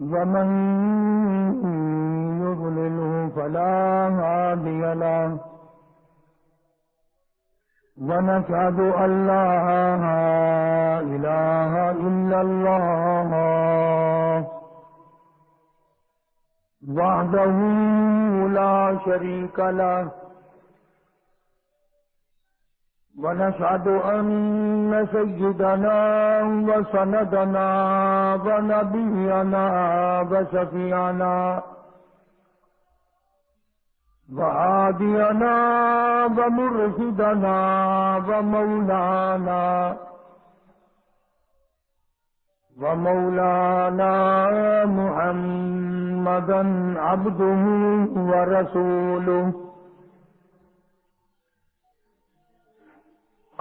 ومن يضلله فلا هادي له. ونشهد أن لا إله إلا الله. وحده لا شريك له. ونشهد أن سيدنا وسندنا ونبينا وشفيعنا وعادينا ومرشدنا ومولانا ومولانا محمدا عبده ورسوله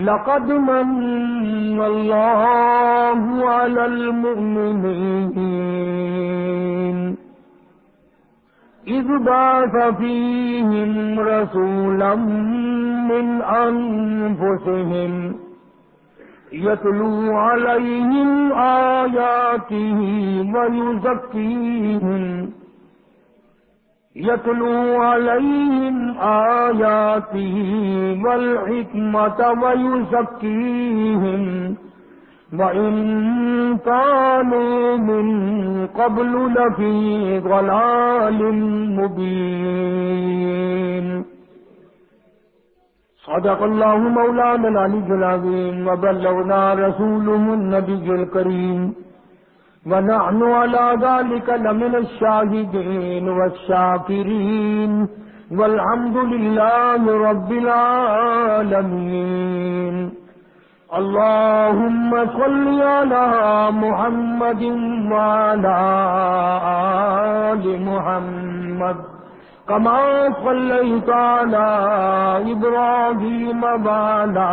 لقد من الله على المؤمنين. إذ بعث فيهم رسولا من أنفسهم يتلو عليهم آياته ويزكيهم يتلو عليهم آياته والحكمة ويزكيهم وإن كانوا من قبل لفي ضلال مبين. صدق الله مولانا العلي العظيم وبلغنا رسوله النبي الكريم. ونحن على ذلك لمن الشاهدين والشاكرين والحمد لله رب العالمين. اللهم صل على محمد وعلى آل محمد كما صليت على إبراهيم وعلى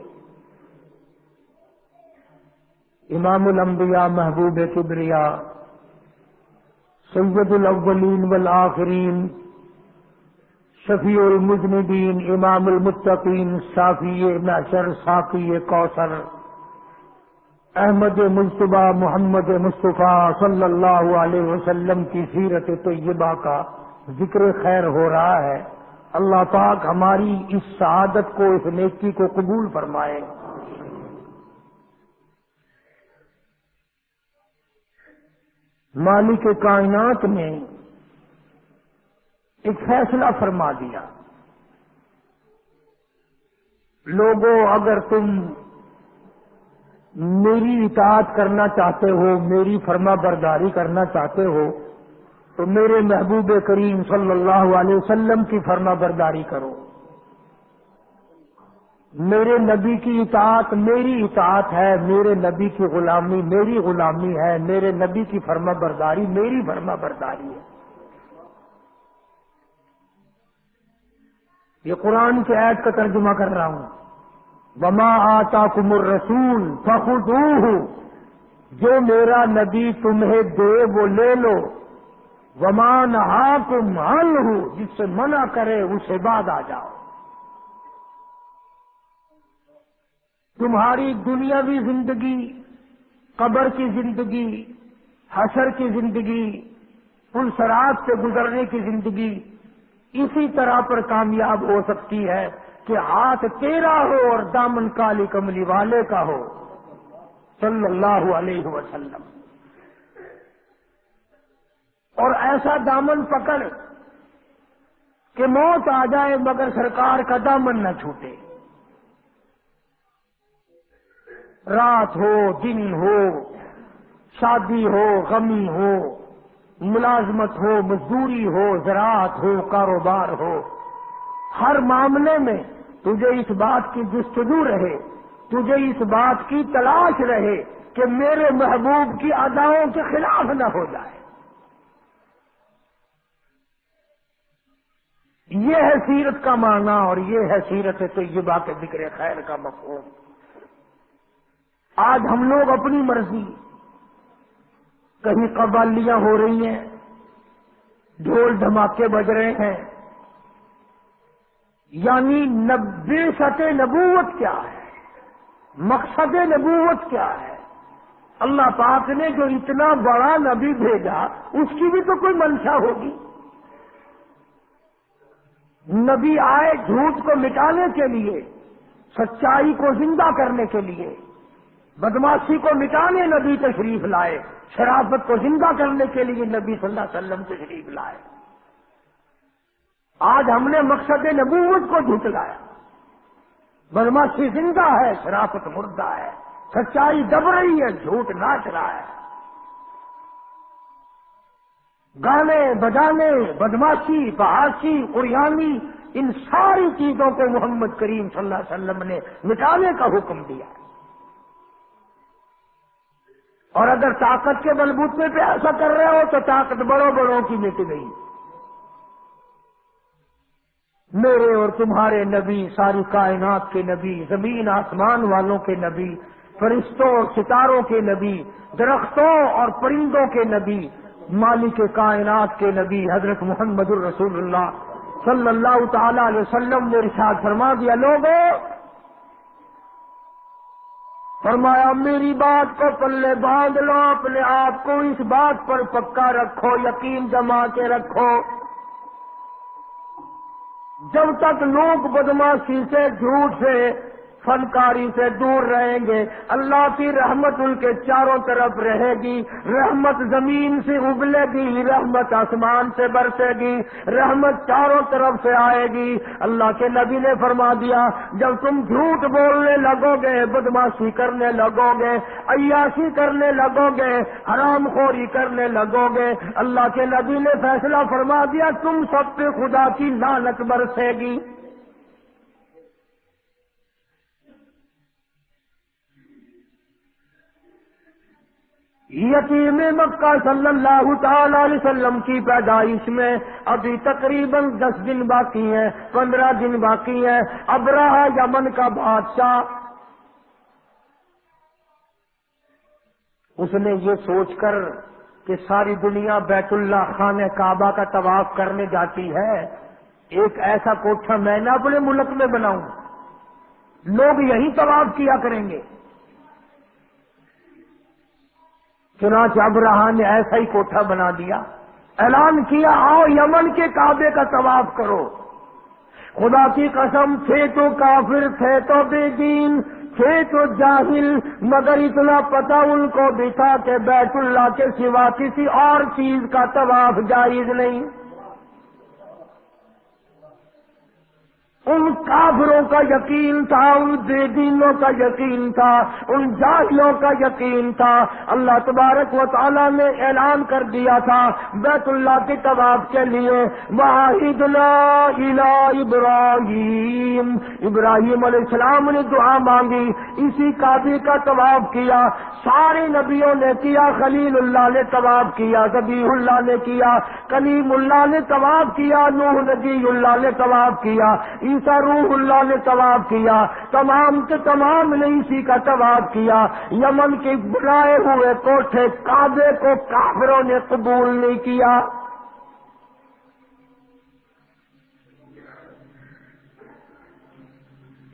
امام الانبیاء محبوب کبریا، سید الاولین والآخرین، شفیع المذنبین، امام المتقین، صافی محشر ساقی کوثر، احمد مصطفیٰ، محمد مصطفیٰ صلی اللہ علیہ وسلم کی سیرت طیبہ کا ذکر خیر ہو رہا ہے۔ اللہ پاک ہماری اس سعادت کو، اس نیکی کو قبول فرمائے۔ مالک کائنات نے ایک فیصلہ فرما دیا۔ لوگوں، اگر تم میری اطاعت کرنا چاہتے ہو، میری فرما برداری کرنا چاہتے ہو، تو میرے محبوب کریم صلی اللہ علیہ وسلم کی فرما برداری کرو۔ میرے نبی کی اطاعت میری اطاعت ہے، میرے نبی کی غلامی میری غلامی ہے، میرے نبی کی فرما برداری میری فرما برداری ہے۔ یہ قرآن کے عید کا ترجمہ کر رہا ہوں۔ وما آتا کمر رسول فخو جو میرا نبی تمہیں دے وہ لے لو۔ ومان ہا مان جس سے منع کرے اسے بعد آ جاؤ۔ تمہاری دنیاوی زندگی، قبر کی زندگی، حشر کی زندگی ان سرات سے گزرنے کی زندگی، اسی طرح پر کامیاب ہو سکتی ہے کہ ہاتھ تیرا ہو اور دامن کالی کملی والے کا ہو۔ صلی اللہ علیہ وسلم۔ اور ایسا دامن پکڑ کہ موت آ جائے مگر سرکار کا دامن نہ چھوٹے۔ رات ہو، دن ہو، شادی ہو، غمی ہو، ملازمت ہو، مزدوری ہو، زراعت ہو، کاروبار ہو۔ ہر معاملے میں تجھے اس بات کی جستجو رہے، تجھے اس بات کی تلاش رہے کہ میرے محبوب کی اداؤں کے خلاف نہ ہو جائے۔ یہ ہے سیرت کا معنی اور یہ ہے سیرت طیبہ کے ذکر خیر کا مفہوم۔ آج ہم لوگ اپنی مرضی، کہیں قبالیاں ہو رہی ہیں، ڈھول دھماکے بج رہے ہیں یعنی نبے سط نبوت کیا ہے؟ مقصد نبوت کیا ہے؟ اللہ پاک نے جو اتنا بڑا نبی بھیجا، اس کی بھی تو کوئی منشا ہوگی۔ نبی آئے جھوٹ کو مٹانے کے لیے، سچائی کو زندہ کرنے کے لیے۔ بدماشی کو مٹانے نبی تشریف لائے، شرافت کو زندہ کرنے کے لیے نبی صلی اللہ علیہ وسلم تشریف لائے۔ آج ہم نے مقصد نبوت کو جھٹلایا بدماشی زندہ ہے، شرافت مردہ ہے۔ سچائی دب رہی ہے، جھوٹ ناچ رہا ہے۔ گانے بجانے، بدماشی بحاشی قریانی، ان ساری چیزوں کو محمد کریم صلی اللہ علیہ وسلم نے مٹانے کا حکم دیا۔ ہے اور اگر طاقت کے بلبوتے پہ ایسا کر رہے ہو تو طاقت بڑوں بڑوں کی مٹ گئی۔ میرے اور تمہارے نبی، ساری کائنات کے نبی، زمین، آسمان والوں کے نبی، فرشتوں اور ستاروں کے نبی، درختوں اور پرندوں کے نبی، مالک کائنات کے نبی، حضرت محمد الرسول اللہ صلی اللہ تعالی علیہ وسلم نے رشاد فرما دیا لوگوں فرمایا، میری بات کو پلے باندھ لو، اپنے آپ کو اس بات پر پکا رکھو، یقین جما کے رکھو۔ جب تک لوگ بدماشی سے جھوٹ سے فنکاری سے دور رہیں گے۔ اللہ کی رحمت ان کے چاروں طرف رہے گی۔ رحمت زمین سے ابلے گی، رحمت آسمان سے برسے گی۔ رحمت چاروں طرف سے آئے گی۔ اللہ کے نبی نے فرما دیا، جب تم جھوٹ بولنے لگو گے، بدماشی کرنے لگو گے، عیاشی کرنے لگو گے، حرام خوری کرنے لگو گے، اللہ کے نبی نے فیصلہ فرما دیا، تم سب پہ خدا کی لانت برسے گی۔ یتیم مکہ صلی اللہ تعالی علیہ وسلم کی پیدائش میں ابھی تقریباً دس دن باقی ہیں، پندرہ دن باقی ہیں۔ اب رہا یمن کا بادشاہ اس نے یہ سوچ کر کہ ساری دنیا بیت اللہ خان کعبہ کا طواف کرنے جاتی ہے۔ ایک ایسا کوٹھا میں نہ اپنے ملک میں بناؤں۔ لوگ یہی طواف کیا کریں گے۔ چنانچہ ابراہ نے ایسا ہی کوٹھا بنا دیا۔ اعلان کیا، آؤ یمن کے کعبے کا طواف کرو۔ خدا کی قسم، تھے تو کافر، تھے تو بے دین، تھے تو جاہل، مگر اتنا پتا ان کو بٹھا کہ بیت اللہ کے سوا کسی اور چیز کا طواف جائز نہیں۔ ان کافروں کا یقین تھا، ان بے دینوں کا یقین تھا، ان جاہلوں کا یقین تھا۔ اللہ تبارک و تعالیٰ نے اعلان کر دیا تھا، بیت اللہ کے طباب کے لیے واحد الا ابراہیم ابراہیم علیہ السلام نے دعا مانگی، اسی کابی کا طباب کیا۔ سارے نبیوں نے کیا، خلیل اللہ نے طباب کیا زبی اللہ نے کیا، کلیم اللہ نے طباب کیا، نوح نبی اللہ نے طباب کیا۔ عیسا روح اللہ نے طواب کیا، تمام کے تمام نے اسی کا طواب کیا۔ یمن کے بلائے ہوئے کوٹھے کعبے کو کافروں نے قبول نہیں کیا۔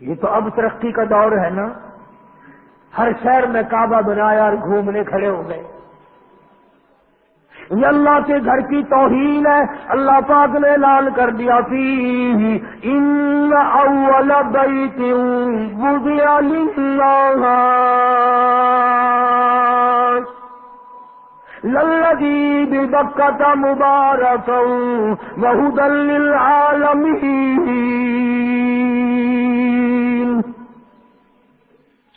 یہ تو اب ترقی کا دور ہے نا۔ ہر شہر میں کعبہ بنایا اور گھومنے کھڑے ہو گئے۔ یہ اللہ کے گھر کی توہین ہے۔ اللہ پاک نے اعلان کر دیا فی ان اول بیت وضع للذی ببکت مبارکا وہدن للعالمین.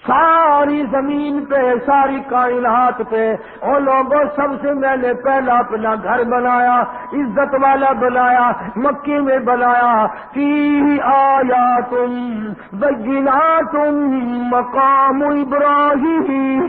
ساری زمین پہ، ساری کائنات پہ۔ اور لوگوں سب سے میں نے پہلا اپنا گھر بنایا، عزت والا بنایا، مکے میں بنایا۔ کی آیا تم بگنا تم مقام ابراہیم۔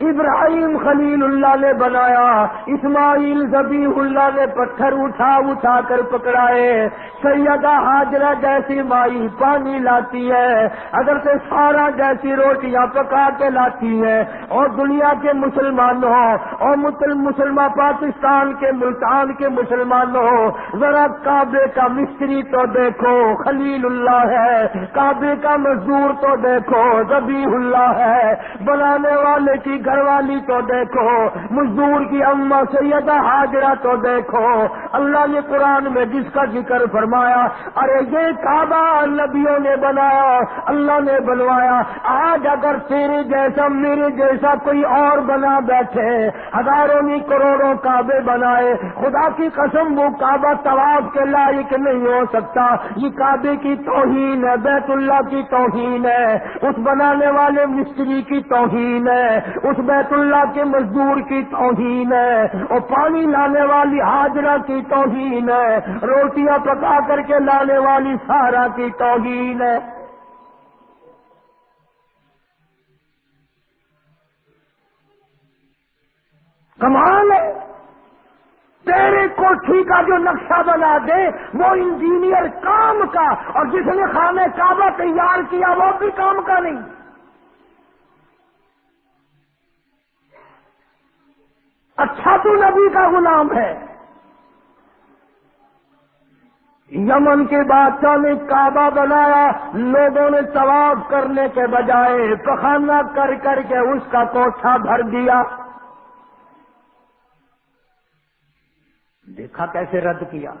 ابراہیم خلیل اللہ نے بنایا، اسماعیل زبی اللہ نے پتھر اٹھا اٹھا کر پکڑائے۔ سیدہ حاجرہ جیسی مائی پانی لاتی ہے اگر سے سارا جیسی روٹیاں پکا کے لاتی ہے۔ اور دنیا کے مسلمانوں اور مسلمان پاکستان کے ملتان کے مسلمانوں ذرا کعبے کا مستری تو دیکھو، خلیل اللہ ہے۔ کعبے کا مزدور تو دیکھو زبی اللہ ہے۔ بنانے والے کی گھر والی تو دیکھو، مزدور کی اما سیدہ حاجرہ تو دیکھو۔ اللہ نے قرآن میں جس کا ذکر فرمایا، ارے یہ کعبہ نبیوں نے بنایا، اللہ نے بنوایا۔ آج اگر تیرے جیسا، میرے جیسا کوئی اور بنا بیٹھے، ہزاروں نہیں، کروڑوں کعبے بنائے، خدا کی قسم وہ کعبہ طواف کے لائق نہیں ہو سکتا۔ یہ کعبے کی توہین ہے، بیت اللہ کی توہین ہے، اس بنانے والے مستری کی توہین ہے اس بیت اللہ کے مزدور کی توہین ہے، اور پانی لانے والی حاجرہ کی توہین ہے، روٹیاں پکا کر کے لانے والی سارا کی توہین ہے۔ کمال ہے۔ تیرے کوٹھی کا جو نقشہ بنا دے، وہ انجینئر کام کا، اور جس نے خانے کعبہ تیار کیا وہ بھی کام کا نہیں۔ اچھا تو نبی کا غلام ہے۔ یمن کے بادشاہ نے کعبہ بنایا، لوگوں نے طواف کرنے کے بجائے پخانہ کر کر کے اس کا کوٹھا بھر دیا۔ دیکھا کیسے رد کیا۔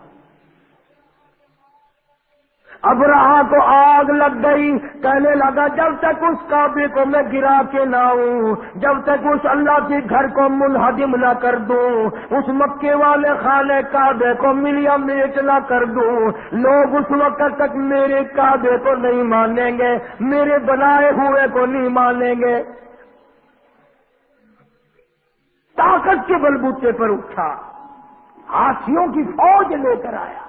اب رہا تو آگ لگ گئی۔ کہنے لگا، جب تک اس کعبے کو میں گرا کے نہ ہوں جب تک اس اللہ کے گھر کو منہدم نہ کر دوں، اس مکے والے خانے کعبے کو ملیا میٹ نہ کر دوں۔ لوگ اس وقت تک میرے کعبے کو نہیں مانیں گے، میرے بنائے ہوئے کو نہیں مانیں گے۔ طاقت کے بلبوتے پر اٹھا، ہاتھیوں کی فوج لے کر آیا۔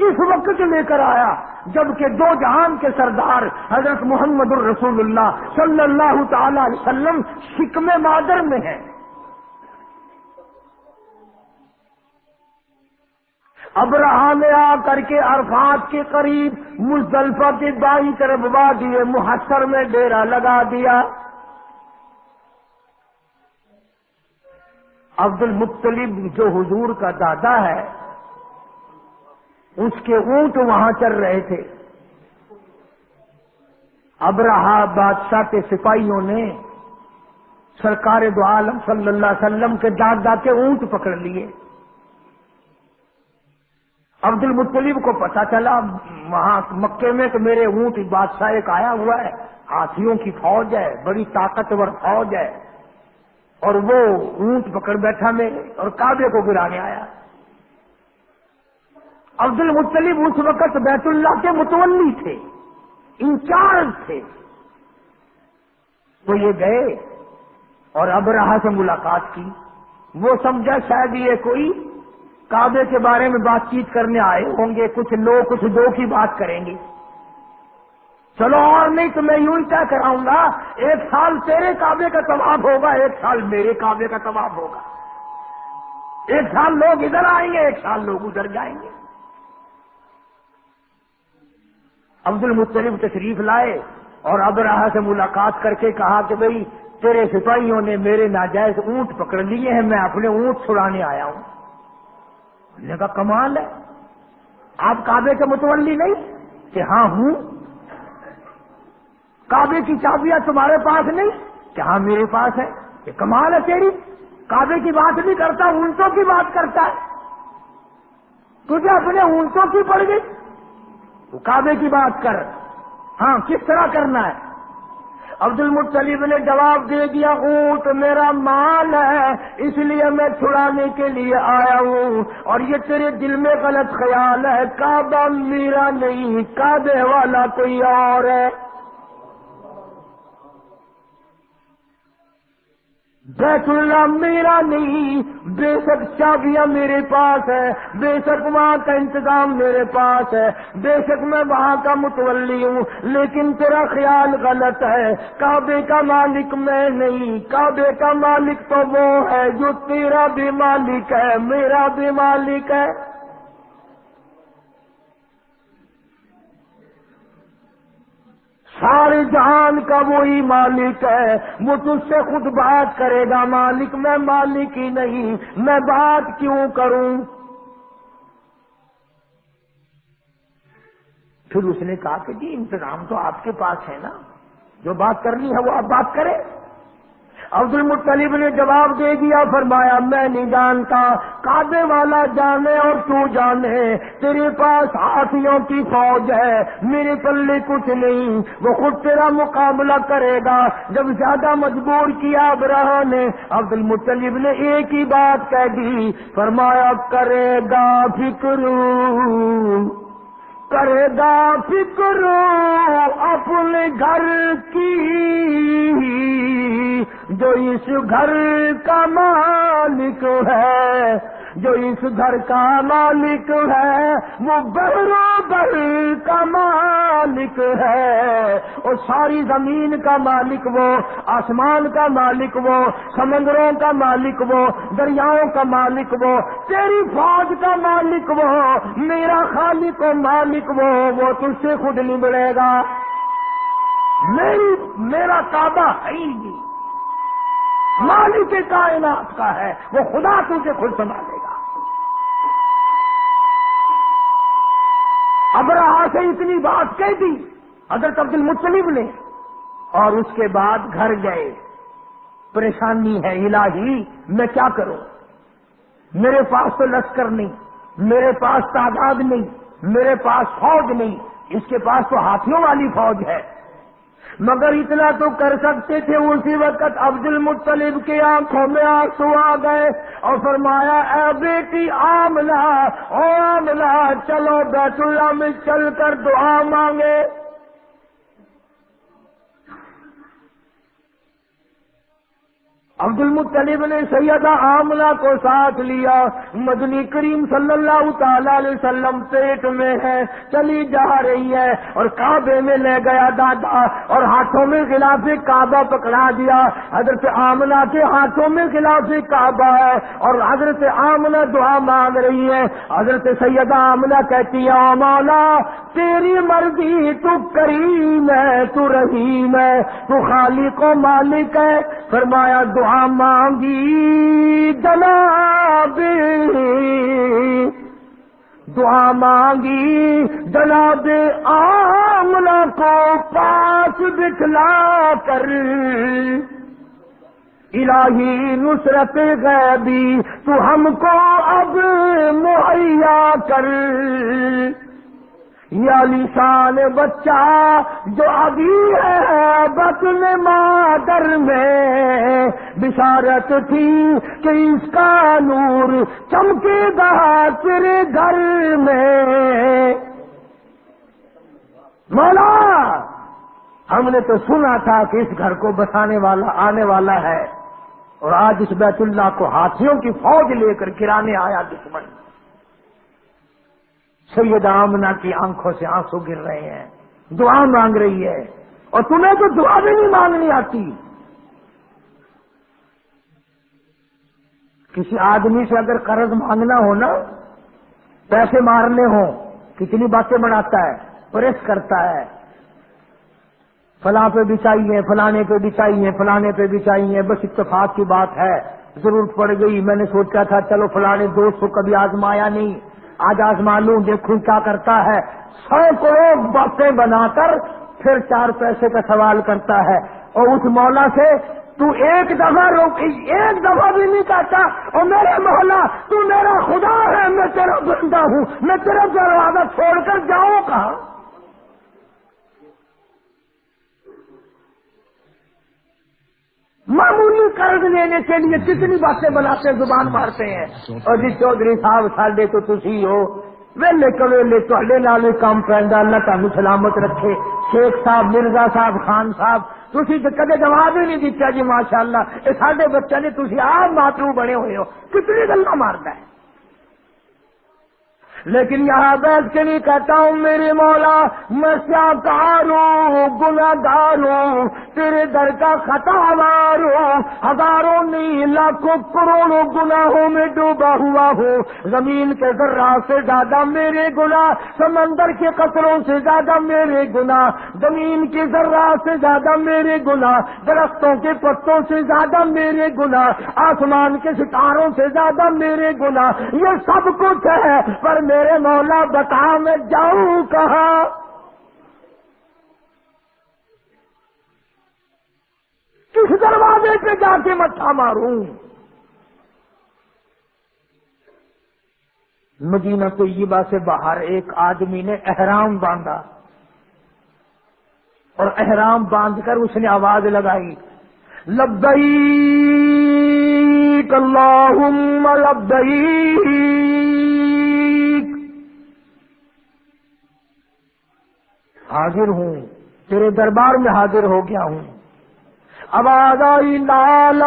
کس وقت لے کر آیا؟ جبکہ دو جہان کے سردار حضرت محمد الرسول اللہ صلی اللہ تعالی علیہ وسلم شکم مادر میں ہے اب میں آ کر کے عرفات کے قریب مزدلفہ کے بائیں طرف وادی محسر میں ڈیرا لگا دیا۔ عبد المطلب جو حضور کا دادا ہے اس کے اونٹ وہاں چل رہے تھے۔ اب رہا بادشاہ کے سپاہیوں نے سرکار دو عالم صلی اللہ علیہ وسلم کے دادا کے اونٹ پکڑ لیے۔ عبد المطلیب کو پتا چلا، وہاں مکے میں کہ میرے اونٹ بادشاہ ایک آیا ہوا ہے۔ ہاتھیوں کی فوج ہے، بڑی طاقتور فوج ہے۔ اور وہ اونٹ پکڑ بیٹھا میں اور کعبے کو گرانے آیا۔ عبد المطلب اس وقت بیت اللہ کے متولی تھے انچارج تھے۔ تو یہ گئے اور اب رہا سے ملاقات کی۔ وہ سمجھا شاید یہ کوئی کعبے کے بارے میں بات چیت کرنے آئے ہوں گے، کچھ لوگ، کچھ دو کی بات کریں گے۔ چلو اور نہیں تو میں یوں ہی کیا کراؤں گا، ایک سال تیرے کعبے کا طباب ہوگا، ایک سال میرے کعبے کا طباب ہوگا۔ ایک سال لوگ ادھر آئیں گے، ایک سال لوگ ادھر جائیں گے۔ عبد المطلب تشریف لائے اور اب راہ سے ملاقات کر کے کہا کہ بھئی تیرے سپاہیوں نے میرے ناجائز اونٹ پکڑ لیے ہیں، میں اپنے اونٹ چھڑانے آیا ہوں۔ نے کہا، کمال ہے۔ آپ کعبے کے متولی نہیں کہ ہاں ہوں۔ کعبے کی چابیاں تمہارے پاس نہیں کہ ہاں میرے پاس ہے کہ کمال ہے تیری۔ کعبے کی بات نہیں کرتا، اونٹوں کی بات کرتا ہے۔ تجھے اپنے اونٹوں کی پڑ گئی۔ تو کعبے کی بات کر۔ ہاں کس طرح کرنا ہے؟ عبد المطلیب نے جواب دے دیا اونٹ میرا مال ہے، اس لیے میں چھڑانے کے لیے آیا ہوں۔ اور یہ تیرے دل میں غلط خیال ہے، کعبہ میرا نہیں، کعبے والا کوئی اور ہے۔ بیت اللہ میرا نہیں، بے شک چابیاں میرے پاس ہے بے شک وہاں کا انتظام میرے پاس ہے، بے شک میں وہاں کا متولی ہوں، لیکن تیرا خیال غلط ہے۔ کعبے کا مالک میں نہیں، کعبے کا مالک تو وہ ہے جو تیرا بھی مالک ہے، میرا بھی مالک ہے۔ سارے جہان کا وہی مالک ہے، وہ تجھ سے خود بات کرے گا مالک، میں مالک ہی نہیں، میں بات کیوں کروں؟ پھر اس نے کہا کہ جی انتظام تو آپ کے پاس ہے نا، جو بات کرنی ہے وہ آپ بات کریں۔ عبد المطلیب نے جواب دے دیا، فرمایا، میں نہیں جانتا، کعبے والا جانے اور تو جانے؟ تیرے پاس ہاتھیوں کی فوج ہے، میرے پلے کچھ نہیں، وہ خود تیرا مقابلہ کرے گا۔ جب زیادہ مجبور کیا ابراہ نے عبد المطلیب نے ایک ہی بات کہہ دی، فرمایا، کرے گا فکر۔ کرے گا فکر اپنے گھر کی۔ جو اس گھر کا مالک ہے جو اس گھر کا مالک ہے، وہ برابر کا مالک ہے۔ اور ساری زمین کا مالک وہ، آسمان کا مالک وہ، سمندروں کا مالک وہ، دریاؤں کا مالک وہ، تیری فوج کا مالک وہ، میرا خالق و مالک وہ وہ تجھ سے خود نہیں ملے گا۔ میری، میرا کعبہ ہے ہی نہیں۔ مالک کائنات کا ہے، وہ خدا تجھے خود سنبھالے ابراہ سے اتنی بات کہہ دی، حضرت عبد المطلب نے، اور اس کے بعد گھر گئے۔ پریشانی ہے الہی، میں کیا کروں؟ میرے پاس تو لشکر نہیں، میرے پاس تعداد نہیں، میرے پاس فوج نہیں، اس کے پاس تو ہاتھیوں والی فوج ہے۔ مگر اتنا تو کر سکتے تھے اسی وقت عبد المطلب کی آنکھوں میں آنسو آ گئے اور فرمایا، اے بیٹی، آملہ، او آملہ، چلو بیت اللہ میں چل کر دعا مانگے. عبد المطلب نے سیدہ آملہ کو ساتھ لیا۔ مدنی کریم صلی اللہ تعالی علیہ وسلم پیٹ میں ہے، چلی جا رہی ہے اور کعبے میں لے گیا دادا اور ہاتھوں میں خلاف کعبہ پکڑا دیا۔ حضرت آملہ کے ہاتھوں میں خلاف کعبہ ہے اور حضرت آملہ دعا مانگ رہی ہے۔ حضرت سیدہ آملہ کہتی ہے مولا، تیری مرضی تو کریم ہے، تو رحیم ہے، تو خالق و مالک ہے۔ فرمایا، دعا مانگی جناب۔ دعا مانگی جناب۔ آمنا کو پاس بکھلا کر۔ الہی نصرت غیبی تو ہم کو اب مہیا کر۔ یا نشان بچہ جو ابھی ہے بطن مادر میں، بشارت تھی کہ اس کا نور چمکے گا تیرے گھر میں۔ مولا، ہم نے تو سنا تھا کہ اس گھر کو بسانے والا، آنے والا ہے۔ اور آج اس بیت اللہ کو ہاتھیوں کی فوج لے کر گرانے آیا دشمن۔ سید آمنا کی آنکھوں سے آنسو گر رہے ہیں۔ دعا مانگ رہی ہے۔ اور تمہیں تو دعا بھی نہیں مانگنی آتی۔ کسی آدمی سے اگر قرض مانگنا ہو نا، پیسے مارنے ہوں، کتنی باتیں بناتا ہے پریس کرتا ہے۔ فلاں پہ بھی چاہیے، فلانے پہ بھی چاہیے، فلانے پہ بھی چاہیے، بس اتفاق کی بات ہے۔ ضرورت پڑ گئی۔ میں نے سوچا تھا، چلو فلانے دوست کو کبھی آزمایا نہیں۔ آج آزما لوں دیکھوں کیا کرتا ہے؟ سو کروڑ باتیں بنا کر پھر چار پیسے کا سوال کرتا ہے۔ اور اس مولا سے، تو ایک دفعہ روک ایک دفعہ بھی نہیں کہتا اور میرے مولا، تو میرا خدا ہے، میں تیرا بندہ ہوں، میں تیرا دروازہ چھوڑ کر جاؤں کہاں؟ معمولی قرض لینے کے لیے کتنی باتیں بناتے زبان مارتے ہیں۔ اور جی چودھری صاحب، ساڈے تو تھی ہو۔ ویلے کلے تے نال کام پہنتا اللہ تعالی سلامت رکھے۔ شیخ صاحب، مرزا صاحب، خان صاحب تھی تو کدے جواب ہی نہیں دیتا جی ماشاءاللہ اللہ یہ سارے بچے نے تھی آپ ماترو بنے ہوئے ہو۔ کتنی گلا مارتا ہے۔ لیکن یہاں بیٹھ کے نہیں کہتا ہوں، میرے مولا، میں کار ہوں گناگار ہوں، تیرے در کا خطا مار ہوں۔ ہزاروں نہیں، لاکھوں کروڑوں گناہوں میں ڈوبا ہوا ہوں۔ زمین کے ذرا سے زیادہ میرے گنا سمندر کے قطروں سے زیادہ میرے گنا زمین کے ذرا سے زیادہ میرے گنا درختوں کے پتوں سے زیادہ میرے گنا آسمان کے ستاروں سے زیادہ میرے گنا یہ سب کچھ ہے، پر میرے مولا بتا میں جاؤں کہاں؟ کس دروازے پہ جا کے مٹھا ماروں؟ مدینہ طیبہ سے باہر ایک آدمی نے احرام باندھا اور احرام باندھ کر اس نے آواز لگائی لبئی اللہم لبئی حاضر ہوں، تیرے دربار میں حاضر ہو گیا ہوں۔ آواز آئی لال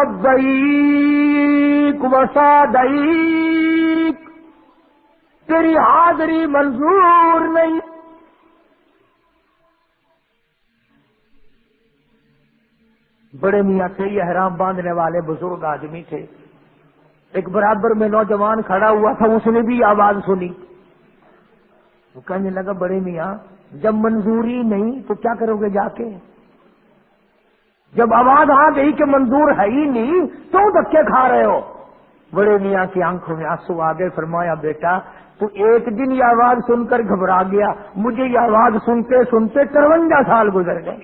وسا دئی تیری حاضری منظور نہیں۔ بڑے میاں تھے یہ حرام باندھنے والے بزرگ آدمی تھے۔ ایک برابر میں نوجوان کھڑا ہوا تھا، اس نے بھی آواز سنی۔ وہ کہنے لگا، بڑے میاں جب منظوری نہیں تو کیا کرو گے جا کے؟ جب آواز آ گئی کہ منظور ہے ہی نہیں، تو دھکے کھا رہے ہو۔ بڑے میاں کی آنکھوں میں آنسو آگے فرمایا بیٹا، تو ایک دن یہ آواز سن کر گھبرا گیا۔ مجھے یہ آواز سنتے سنتے ترونجا سال گزر گئے۔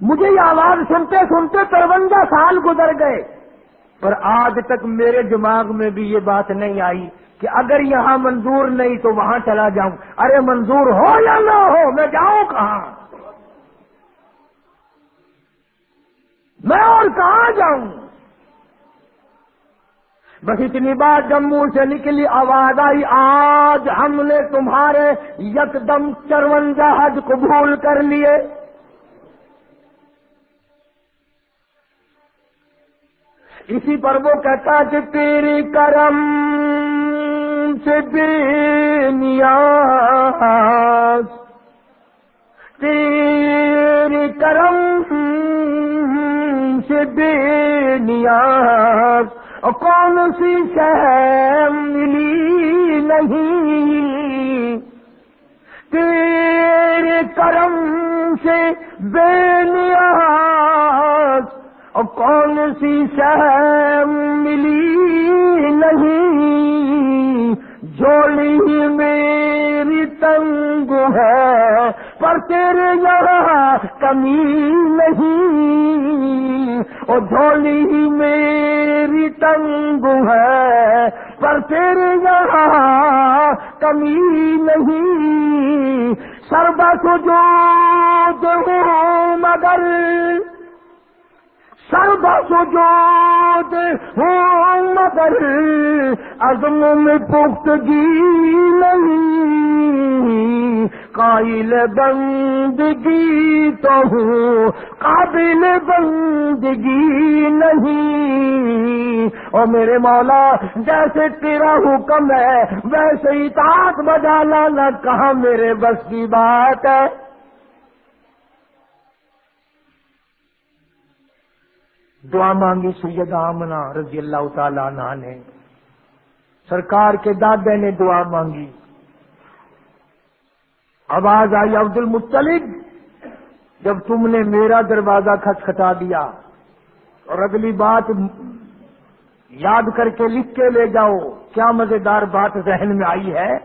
مجھے یہ آواز سنتے سنتے ترونجا سال گزر گئے۔ پر آج تک میرے دماغ میں بھی یہ بات نہیں آئی کہ اگر یہاں منظور نہیں تو وہاں چلا جاؤں۔ ارے منظور ہو یا نہ ہو؟ میں جاؤں کہاں؟ میں اور کہاں جاؤں؟ بس اتنی بات جموں سے نکلی، آواز آئی، آج ہم نے تمہارے یکدم چرون جہاز قبول کر لیے۔ اسی پر وہ کہتا کہ تیری کرم سے بے نیاز تیرے کرم سے بے نیاز، اور کون سی شہ ملی نہیں؟ تیرے کرم سے بے نیاز اور کون سی شہ ملی نہیں؟ جوڑی میری تنگ ہے، پر تیرے یہاں کمی نہیں۔ اور جھولی میری تنگ ہے، پر تیرے یہاں کمی نہیں۔ سربت جو مگر سرب سجود ہوں، مگر عزم میں پختگی نہیں۔ قائل بندگی تو ہوں، قابل بندگی نہیں۔ اور میرے مولا، جیسے تیرا حکم ہے، ویسے ہی تاک بجا لانا کہاں میرے بس کی بات ہے۔ دعا مانگی سید آمنا رضی اللہ تعالی عنہ نے۔ سرکار کے دادے نے دعا مانگی۔ آواز آئی عبد المطلب جب تم نے میرا دروازہ کھٹکھٹا دیا اور اگلی بات یاد کر کے لکھ کے لے جاؤ، کیا مزیدار بات ذہن میں آئی ہے؟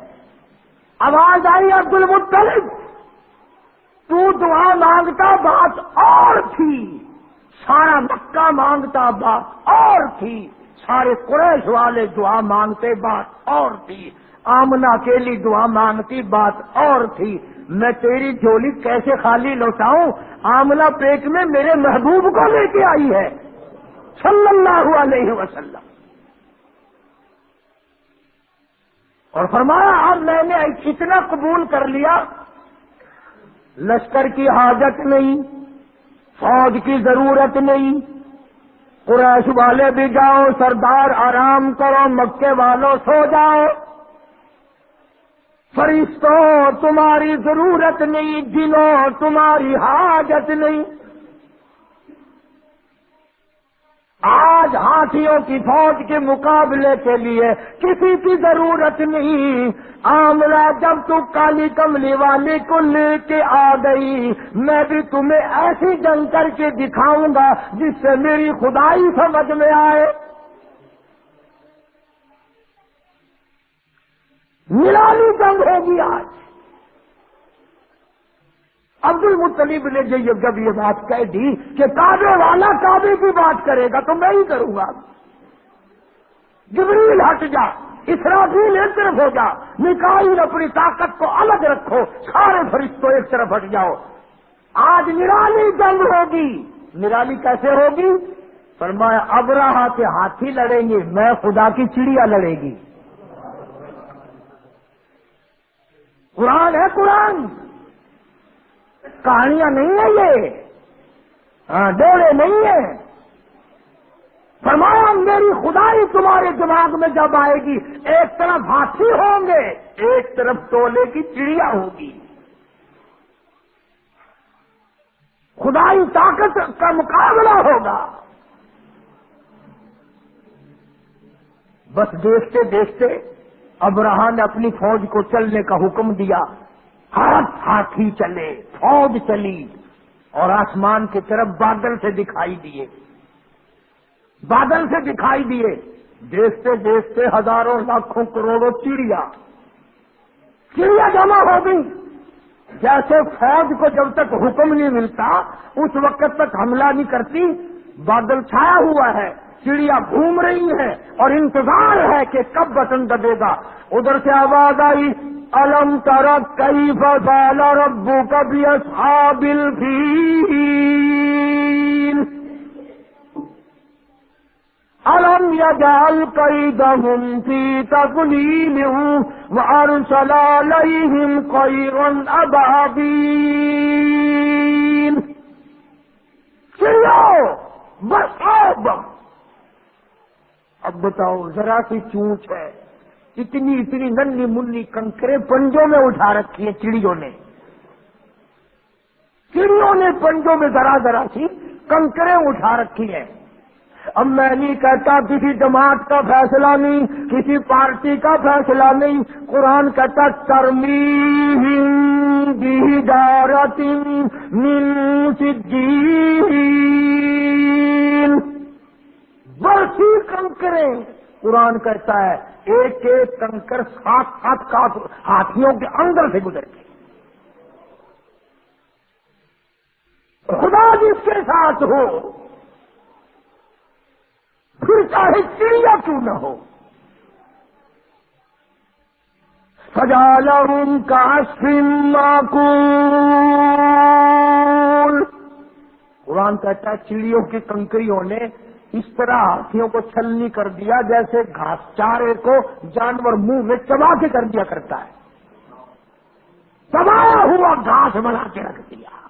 آواز آئی عبد المطلب تو دعا مانگتا بات اور تھی۔ سارا مکہ مانگتا بات اور تھی۔ سارے قریش والے دعا مانگتے بات اور تھی۔ آمنا اکیلی دعا مانگتی بات اور تھی۔ میں تیری جھولی کیسے خالی لوٹاؤں؟ آمنا پیٹ میں میرے محبوب کو لے کے آئی ہے۔ صلی اللہ علیہ وسلم۔ اور فرمایا، اب میں نے اتنا قبول کر لیا، لشکر کی حاجت نہیں۔ فوج کی ضرورت نہیں۔ قریش والے بھی جاؤ، سردار آرام کرو، مکے والوں سو جاؤ۔ فرشتوں، تمہاری ضرورت نہیں، جنوں تمہاری حاجت نہیں۔ آج ہاتھیوں کی فوج کے مقابلے کے لیے کسی کی ضرورت نہیں۔ آملا جب تو کالی کملی والی کو لے کے آ گئی، میں بھی تمہیں ایسی جنگ کر کے دکھاؤں گا جس سے میری خدائی سمجھ میں آئے۔ نرالی جنگ ہوگی آج۔ عبد المطلیب نے جو جب یہ بات کہہ دی کہ کابے والا کابے کی بات کرے گا تو میں ہی کروں گا۔ جبریل ہٹ جا، اسرافیل ایک طرف ہو جا نکال اپنی طاقت کو الگ رکھو، سارے فرشتوں ایک طرف ہٹ جاؤ۔ آج نرالی جنگ ہوگی۔ نرالی کیسے ہوگی؟ فرمایا اب رہا کے ہاتھی لڑیں گے، میں خدا کی چڑیا لڑے گی۔ قرآن ہے قرآن۔ کہانیاں نہیں ہیں یہ۔ ہاں ڈوڑے نہیں ہیں۔ فرمایا، میری خدائی تمہارے دماغ میں جب آئے گی، ایک طرف ہاتھی ہوں گے، ایک طرف ٹولے کی چڑیا ہوگی۔ خدائی طاقت کا مقابلہ ہوگا۔ بس دیکھتے دیکھتے ابراہ نے اپنی فوج کو چلنے کا حکم دیا۔ ہاتھ ہاتھی چلے، فوج چلی اور آسمان کی طرف بادل سے دکھائی دیے۔ بادل سے دکھائی دیے۔ دیکھتے دیکھتے ہزاروں لاکھوں کروڑوں چڑیا چڑیا جمع ہو گئی جیسے فوج کو جب تک حکم نہیں ملتا، اس وقت تک حملہ نہیں کرتی، بادل چھایا ہوا ہے چڑیا گھوم رہی ہے اور انتظار ہے کہ کب بٹن دبے گا۔ ادھر سے آواز آئی الم ترک کئی فصال ربو کبھی اصحابل الم یجال کئی دم فی تقلیل وارسل علیہم قیرن ابابین چڑیو بس اب اب بتاؤ، ذرا سی چونچ ہے۔ اتنی اتنی ننی منی کنکرے پنجوں میں اٹھا رکھی ہیں چڑیوں نے۔ چڑیوں نے پنجوں میں ذرا ذرا سی کنکرے اٹھا رکھی ہیں۔ اب میں نہیں کہتا کسی جماعت کا فیصلہ نہیں، کسی پارٹی کا فیصلہ نہیں۔ قرآن کہتا ترمی دارتی برسی کنکرے قرآن کہتا ہے۔ ایک ایک کنکر سات سات ہاتھیوں کے اندر سے گزر کے خدا جس کے ساتھ ہو، پھر چاہے چڑیا کیوں نہ ہو۔ سجال کا قرآن کہتا ہے چڑیوں کی کنکریوں نے اس طرح ہاتھیوں کو چھلنی کر دیا جیسے گھاس چارے کو جانور منہ میں چبا کے کر دیا کرتا ہے۔ چبایا ہوا، گھاس بنا کے رکھ دیا۔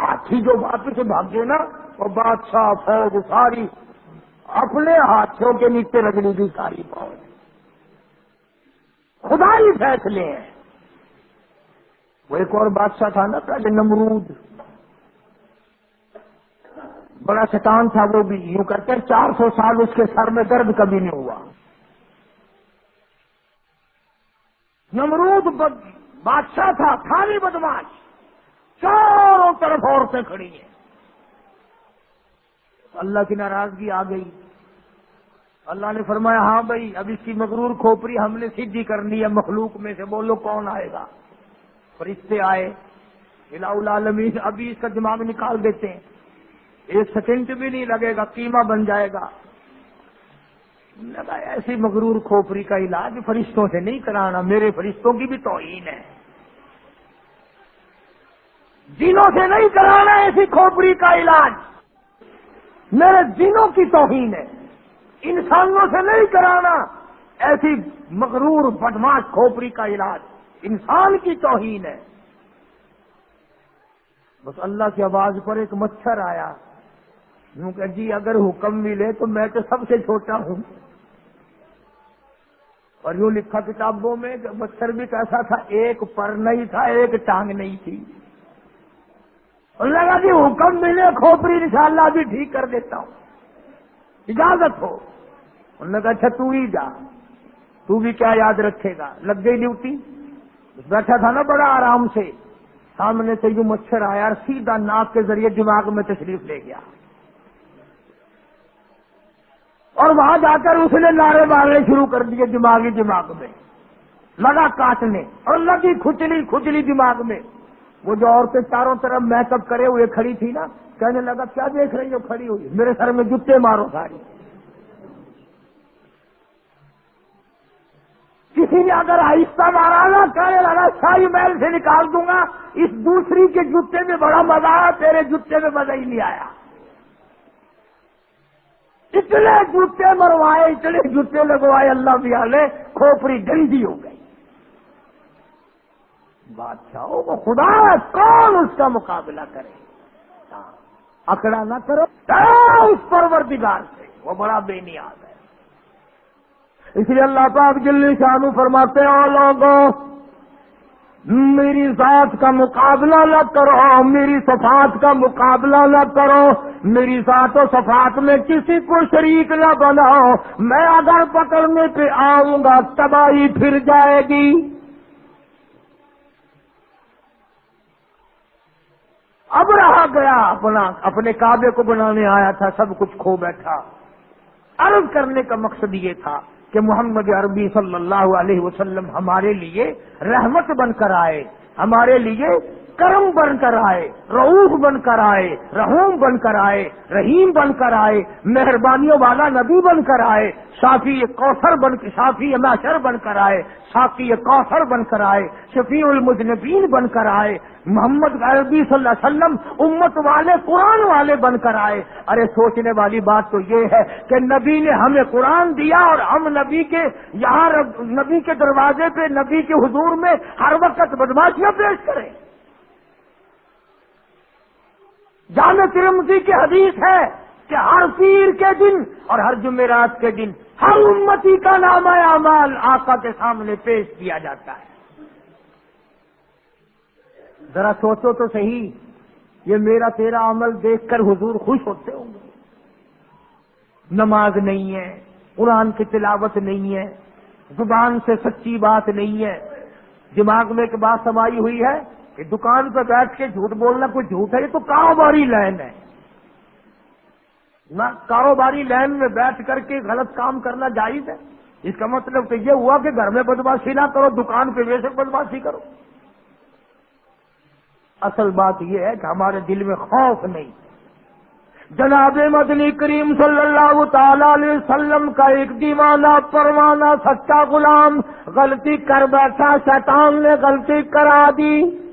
ہاتھی جو واپس بھاگے نا، وہ بادشاہ فوج ساری اپنے ہاتھوں کے نیچے رگڑی دی ساری فوج۔ خدا ہی فیصلے ہیں۔ وہ ایک اور بادشاہ تھا نا پہلے نمرود بڑا شیطان تھا وہ بھی یوں کرتے ہیں چار سو سال اس کے سر میں درد کبھی نہیں ہوا۔ نمرود بادشاہ تھا تھا بھی بدماش۔ چاروں طرف عورتیں کھڑی ہیں۔ اللہ کی ناراضگی آ گئی۔ اللہ نے فرمایا ہاں بھائی، اب اس کی مغرور کھوپری ہم نے سیدھی کرنی ہے، مخلوق میں سے بولو کون آئے گا؟ فرشتے آئے العالمین، ابھی اس کا دماغ نکال دیتے ہیں۔ ایک سیکنڈ بھی نہیں لگے گا، قیمہ بن جائے گا۔ لگا ایسی مغرور کھوپری کا علاج فرشتوں سے نہیں کرانا، میرے فرشتوں کی بھی توہین ہے۔ جنوں سے نہیں کرانا ایسی کھوپڑی کا علاج۔ میرے جنوں کی توہین ہے۔ انسانوں سے نہیں کرانا ایسی مغرور بدماش کھوپڑی کا علاج۔ انسان کی توہین ہے۔ بس اللہ کی آواز پر ایک مچھر آیا۔ یوں کہ جی اگر حکم ملے تو میں تو سب سے چھوٹا ہوں۔ اور یوں لکھا کتابوں میں کہ مچھر بھی کیسا تھا، ایک پر نہیں تھا، ایک ٹانگ نہیں تھی۔ لگا کہ جی حکم ملے، کھوپڑی انشاءاللہ بھی ٹھیک کر دیتا ہوں۔ اجازت ہو۔ انہوں نے کہا اچھا تو ہی جا۔ تو بھی کیا یاد رکھے گا؟ لگ گئی ڈیوٹی۔ بیٹھا تھا نا بڑا آرام سے۔ سامنے سے یوں مچھر آیا اور سیدھا ناک کے ذریعے دماغ میں تشریف لے گیا۔ اور وہاں جا کر اس نے نعرے مارنے شروع کر دیے دماغی دماغ میں۔ لگا کاٹنے اور لگی کھچلی کھچلی دماغ میں۔ وہ جو عورتیں چاروں طرف میک اپ کرے ہوئے کھڑی تھی نا، کہنے لگا، کیا دیکھ رہی ہو؟ کھڑی ہوئی۔ میرے سر میں جتے مارو ساری۔ کسی نے اگر آہستہ مارا نا، کہنے لگا، شاہی محل سے نکال دوں گا۔ اس دوسری کے جوتے میں بڑا مزہ آیا، تیرے جوتے میں مزہ ہی نہیں آیا۔ اتنے جوتے مروائے اتنے جوتے لگوائے اللہ بیا نے کھوپڑی گندی ہو گئی۔ بادشاہ، وہ خدا کون اس کا مقابلہ کرے؟ اکڑا نہ کرو۔ اس پروردگار سے۔ وہ بڑا بے نیاز ہے۔ اس لیے اللہ پاک جل شانو فرماتے ہیں لوگوں میری ذات کا مقابلہ نہ کرو، میری صفات کا مقابلہ نہ کرو۔ میری ذات و صفات میں کسی کو شریک نہ بناؤ میں اگر پکڑنے پہ آؤں گا، تباہی پھر جائے گی۔ اب رہا گیا اپنا، اپنے کعبے کو بنانے آیا تھا، سب کچھ کھو بیٹھا۔ عرض کرنے کا مقصد یہ تھا۔ کہ محمد عربی صلی اللہ علیہ وسلم ہمارے لیے رحمت بن کر آئے، ہمارے لیے کرم بن کر آئے، رعوف بن کر آئے، رحوم بن کر آئے، رحیم بن کر آئے، مہربانیوں والا نبی بن کر آئے، شافی کوثر بن شافی معاشر بن کر آئے، شافی کوثر بن کر آئے، شفیع المجنبین بن کر آئے، محمد عربی صلی اللہ علیہ وسلم امت والے، قرآن والے بن کر آئے۔ ارے سوچنے والی بات تو یہ ہے کہ نبی نے ہمیں قرآن دیا اور ہم نبی کے یہاں نبی کے دروازے پہ، نبی کے حضور میں ہر وقت بدماشیاں پیش کریں۔ جامع ترمزی کی حدیث ہے کہ ہر پیر کے دن اور ہر جمعرات کے دن ہر امتی کا نام اعمال آقا کے سامنے پیش کیا جاتا ہے۔ ذرا سوچو تو صحیح، یہ میرا تیرا عمل دیکھ کر حضور خوش ہوتے ہوں گے۔ نماز نہیں ہے، قرآن کی تلاوت نہیں ہے، زبان سے سچی بات نہیں ہے۔ دماغ میں ایک بات سمائی ہوئی ہے کہ دکان پہ بیٹھ کے جھوٹ بولنا کوئی جھوٹ ہے؟ یہ تو کاروباری لائن ہے۔ نہ کاروباری لائن میں بیٹھ کر کے غلط کام کرنا جائز ہے۔ اس کا مطلب کہ یہ ہوا کہ گھر میں بدماشی نہ کرو، دکان پہ ویسے بدماشی کرو۔ اصل بات یہ ہے کہ ہمارے دل میں خوف نہیں۔ جناب مدنی کریم صلی اللہ تعالی علیہ وسلم کا ایک دیوانہ پروانہ، سچا غلام، غلطی کر بیٹھا، شیطان نے غلطی کرا دی۔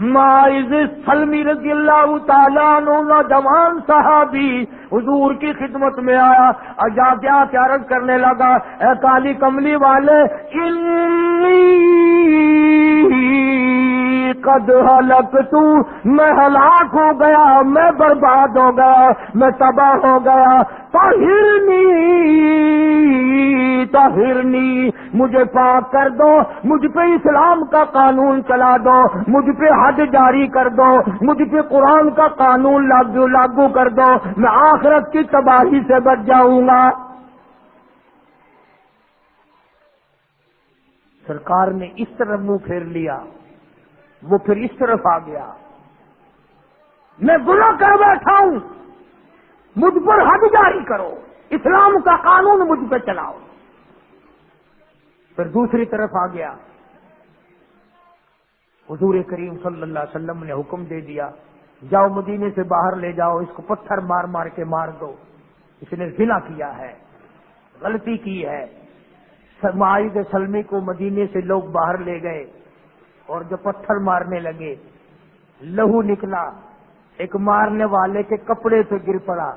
مائز سلمی رضی اللہ تعالیٰ نوجوان صحابی حضور کی خدمت میں آیا۔ اجا کیا پیارت کرنے لگا، اے کالی کملی والے قد حلق تو میں ہلاک ہو گیا، میں برباد ہو گیا، میں تباہ ہو گیا۔ تاہرنی تاہرنی مجھے پاک کر دو، مجھ پہ اسلام کا قانون چلا دو، مجھ پہ حد جاری کر دو، مجھ پہ قرآن کا قانون لاگو لاگو کر دو، میں آخرت کی تباہی سے بچ جاؤں گا۔ سرکار نے اس طرح منہ پھیر لیا، وہ پھر اس طرف آ گیا۔ میں گناہ کر بیٹھا ہوں، مجھ پر حد جاری کرو، اسلام کا قانون مجھ پہ چلاؤ۔ پھر دوسری طرف آ گیا۔ حضور کریم صلی اللہ علیہ وسلم نے حکم دے دیا، جاؤ مدینے سے باہر لے جاؤ، اس کو پتھر مار مار کے مار دو۔ اس نے زنا کیا ہے، غلطی کی ہے۔ معاہد سلمی کو مدینے سے لوگ باہر لے گئے اور جو پتھر مارنے لگے، لہو نکلا۔ ایک مارنے والے کے کپڑے پہ گر پڑا۔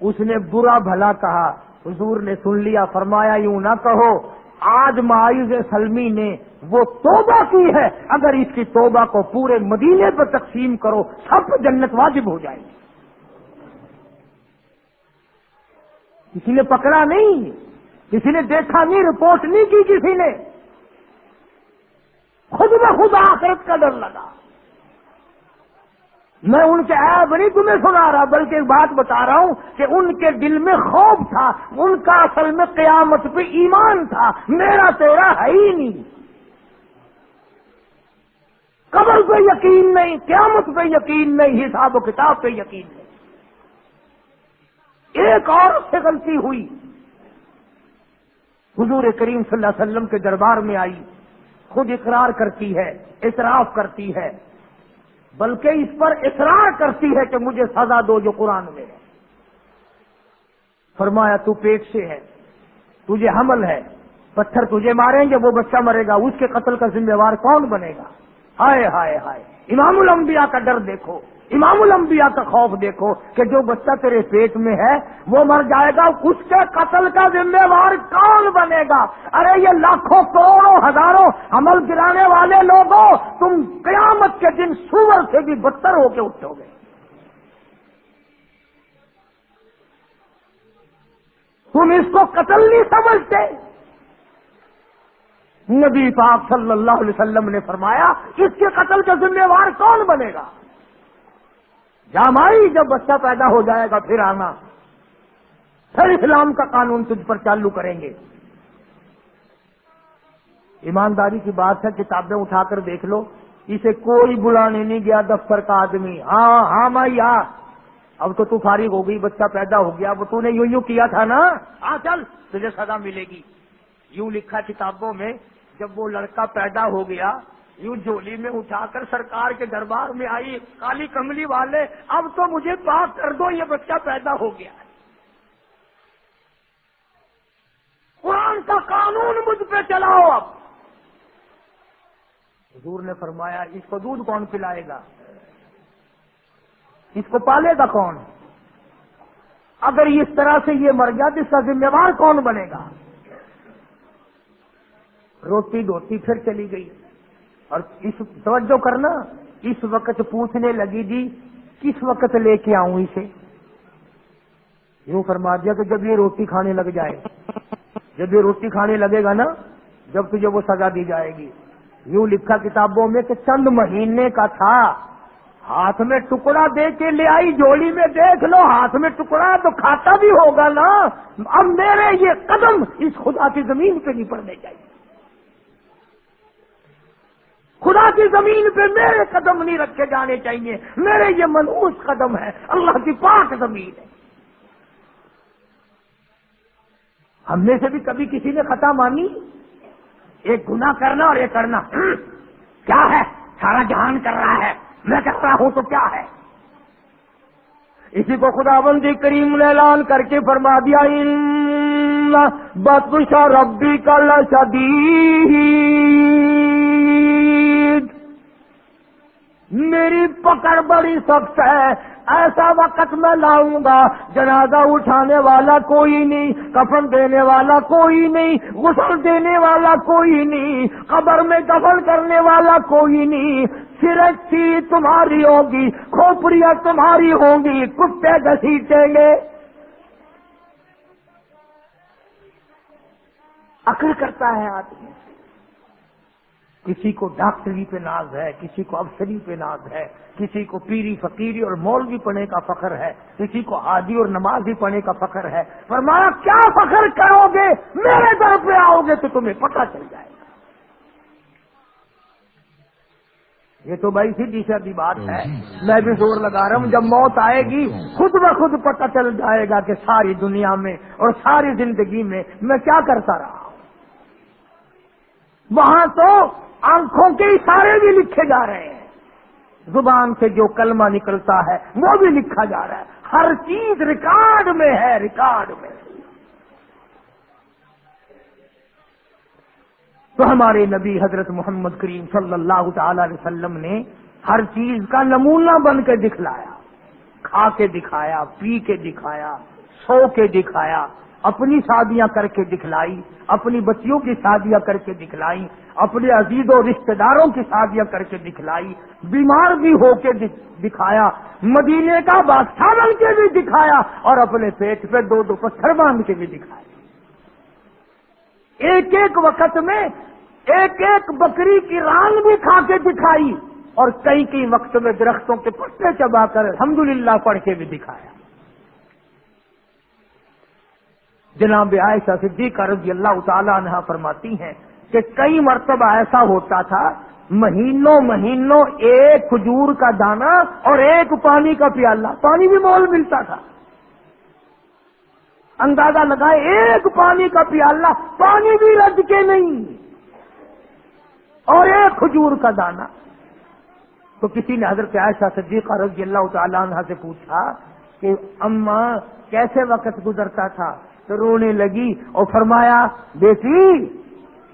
اس نے برا بھلا کہا۔ حضور نے سن لیا، فرمایا، یوں نہ کہو آج معیوز سلمی نے وہ توبہ کی ہے۔ اگر اس کی توبہ کو پورے مدینے پر تقسیم کرو، سب جنت واجب ہو جائے گی۔ کسی نے پکڑا نہیں، کسی نے دیکھا نہیں، رپورٹ نہیں کی کسی نے۔ خود بخود آخرت کا ڈر لگا۔ میں ان کے عیب نہیں تمہیں سنا رہا، بلکہ ایک بات بتا رہا ہوں کہ ان کے دل میں خوف تھا، ان کا اصل میں قیامت پہ ایمان تھا، میرا تیرا ہے ہی نہیں۔ قبر پہ یقین نہیں، قیامت پہ یقین نہیں، حساب و کتاب پہ یقین نہیں۔ ایک اور سے غلطی ہوئی۔ حضور کریم صلی اللہ علیہ وسلم کے دربار میں آئی، خود اقرار کرتی ہے، اعتراف کرتی ہے۔ بلکہ اس پر اصرار کرتی ہے کہ مجھے سزا دو جو قرآن میں ہے۔ فرمایا، تو پیٹ سے ہے، تجھے حمل ہے، پتھر تجھے ماریں گے، وہ بچہ مرے گا، اس کے قتل کا ذمہ وار کون بنے گا؟ ہائے ہائے ہائے، امام الانبیاء کا ڈر دیکھو۔ امام الانبیاء کا خوف دیکھو کہ جو بچہ تیرے پیٹ میں ہے، وہ مر جائے گا، اس کے قتل کا ذمہ وار کون بنے گا؟ ارے، یہ لاکھوں کروڑوں، ہزاروں عمل گرانے والے لوگوں، تم قیامت کے دن سور سے بھی بدتر ہو کے اٹھو گے۔ تم اس کو قتل نہیں سمجھتے۔ نبی پاک صلی اللہ علیہ وسلم نے فرمایا، اس کے قتل کا ذمہ وار کون بنے گا؟ جامائی جب بچہ پیدا ہو جائے گا، پھر آنا۔ پھر اسلام کا قانون تجھ پر چالو کریں گے۔ ایمانداری کی بات ہے، کتابیں اٹھا کر دیکھ لو۔ اسے کوئی بلانے نہیں گیا، دفتر کا آدمی۔ ہاں ہاں مائی ہاں۔ اب تو تو فارغ ہو گئی، بچہ پیدا ہو گیا۔ وہ تو نے یوں یوں کیا تھا نا؟ ہاں چل، تجھے سزا ملے گی۔ یوں لکھا کتابوں میں، جب وہ لڑکا پیدا ہو گیا یوں جھولی میں اٹھا کر سرکار کے دربار میں آئی، کالی کملی والے، اب تو مجھے پاک کر دو، یہ بچہ پیدا ہو گیا قرآن کا قانون مجھ پہ چلاؤ اب۔ حضور نے فرمایا، اس کو دودھ کون پلائے گا؟ اس کو پالے گا کون؟ اگر اس طرح سے یہ مر گیا تو اس کا ذمہ وار کون بنے گا؟ روٹی دھوتی پھر چلی گئی۔ اور اس توجہ کرنا، اس وقت پوچھنے لگی جی کس وقت لے کے آؤں اسے؟ یوں فرما دیا کہ جب یہ روٹی کھانے لگ جائے، جب یہ روٹی کھانے لگے گا نا، جب تجھے وہ سزا دی جائے گی۔ یوں لکھا کتابوں میں کہ چند مہینے کا تھا، ہاتھ میں ٹکڑا دے کے لے آئی، جوڑی میں دیکھ لو، ہاتھ میں ٹکڑا تو کھاتا بھی ہوگا نا۔ اب میرے یہ قدم اس خدا کی زمین پہ نہیں پڑنے چاہیے۔ خدا کی زمین پہ میرے قدم نہیں رکھے جانے چاہیے۔ میرے یہ منوس قدم ہے۔ اللہ کی پاک زمین ہے۔ ہم میں سے بھی کبھی کسی نے خطا مانی ایک گنا کرنا اور ایک کرنا۔ کیا ہے؟ سارا جہان کر رہا ہے۔ میں کر رہا ہوں تو کیا ہے؟ اسی کو خدا بندی کریم نے اعلان کر کے فرما دیا بس ربی کا لشدید. میری پکڑ بڑی سخت ہے، ایسا وقت میں لاؤں گا، جنازہ اٹھانے والا کوئی نہیں، کفن دینے والا کوئی نہیں، غسل دینے والا کوئی نہیں، قبر میں دفن کرنے والا کوئی نہیں سرچی تمہاری ہوگی، کھوپڑیاں تمہاری ہوں گی کتے گھسیٹیں گے۔ اکڑ کرتا ہے آدمی۔ کسی کو ڈاکٹری پہ ناز ہے کسی کو افسری پہ ناز ہے کسی کو پیری فقیری اور مولوی پڑھنے کا فخر ہے کسی کو حاجی اور نمازی پڑھنے کا فخر ہے۔ فرمایا کیا فخر کرو گے؟ میرے در پہ آؤ گے تو تمہیں پتہ چل جائے گا۔ یہ تو بھائی سیدھی سیدھی بات ہے۔ میں بھی زور لگا رہا ہوں جب موت آئے گی خود بخود پتہ چل جائے گا کہ ساری دنیا میں اور ساری زندگی میں میں کیا کرتا رہا ہوں۔ وہاں تو آنکھوں کے اشارے بھی لکھے جا رہے ہیں۔ زبان سے جو کلمہ نکلتا ہے، وہ بھی لکھا جا رہا ہے۔ ہر چیز ریکارڈ میں ہے، ریکارڈ میں۔ تو ہمارے نبی حضرت محمد کریم صلی اللہ تعالی علیہ وسلم نے ہر چیز کا نمونہ بن کے دکھلایا۔ کھا کے دکھایا، پی کے دکھایا، سو کے دکھایا، اپنی شادیاں کر کے دکھلائی، اپنی بچیوں کی شادیاں کر کے دکھلائی اپنے عزیز و رشتے داروں کی شادیاں کر کے دکھلائی، بیمار بھی ہو کے دکھایا، مدینے کا بادشاہ بن کے بھی دکھایا اور اپنے پیٹ پہ دو دو پتھر باندھ کے بھی دکھایا۔ ایک ایک وقت میں ایک ایک بکری کی ران بھی کھا کے دکھائی اور کئی کئی وقت میں درختوں کے پتے چبا کر الحمدللہ پڑھ کے بھی دکھایا۔ جناب عائشہ صدیقہ رضی اللہ تعالیٰ عنہ فرماتی ہیں کہ کئی مرتبہ ایسا ہوتا تھا، مہینوں مہینوں ایک کھجور کا دانا اور ایک پانی کا پیالہ، پانی بھی مول ملتا تھا۔ اندازہ لگائے، ایک پانی کا پیالہ، پانی بھی رج کے نہیں۔ اور ایک کھجور کا دانا۔ تو کسی نے حضرت عائشہ صدیقہ رضی اللہ تعالیٰ عنہ سے پوچھا کہ اما کیسے وقت گزرتا تھا؟ تو رونے لگی اور فرمایا، بیٹی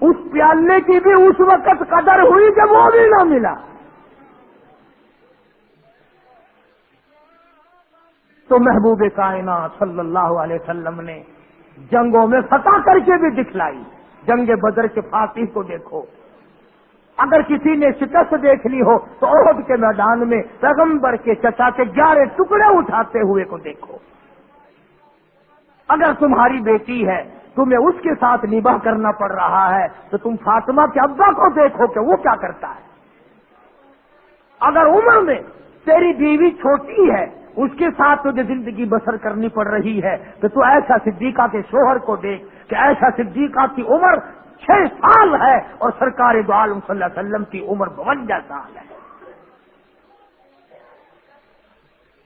اس پیالے کی بھی اس وقت قدر ہوئی جب وہ بھی نہ ملا۔ تو محبوب کائنات صلی اللہ علیہ وسلم نے جنگوں میں فتح کر کے بھی دکھلائی۔ جنگ بدر کے فاتح کو دیکھو۔ اگر کسی نے شکست دیکھ لی ہو تو عہد کے میدان میں پیغمبر کے چچا کے گیارہ ٹکڑے اٹھاتے ہوئے کو دیکھو۔ اگر تمہاری بیٹی ہے تمہیں اس کے ساتھ نباہ کرنا پڑ رہا ہے تو تم فاطمہ کے ابا کو دیکھو کہ وہ کیا کرتا ہے۔ اگر عمر میں تیری بیوی چھوٹی ہے، اس کے ساتھ تجھے زندگی بسر کرنی پڑ رہی ہے، تو تو ایسا صدیقہ کے شوہر کو دیکھ کہ ایسا صدیقہ کی عمر چھ سال ہے اور سرکار دو عالم صلی اللہ علیہ وسلم کی عمر بونجا سال ہے۔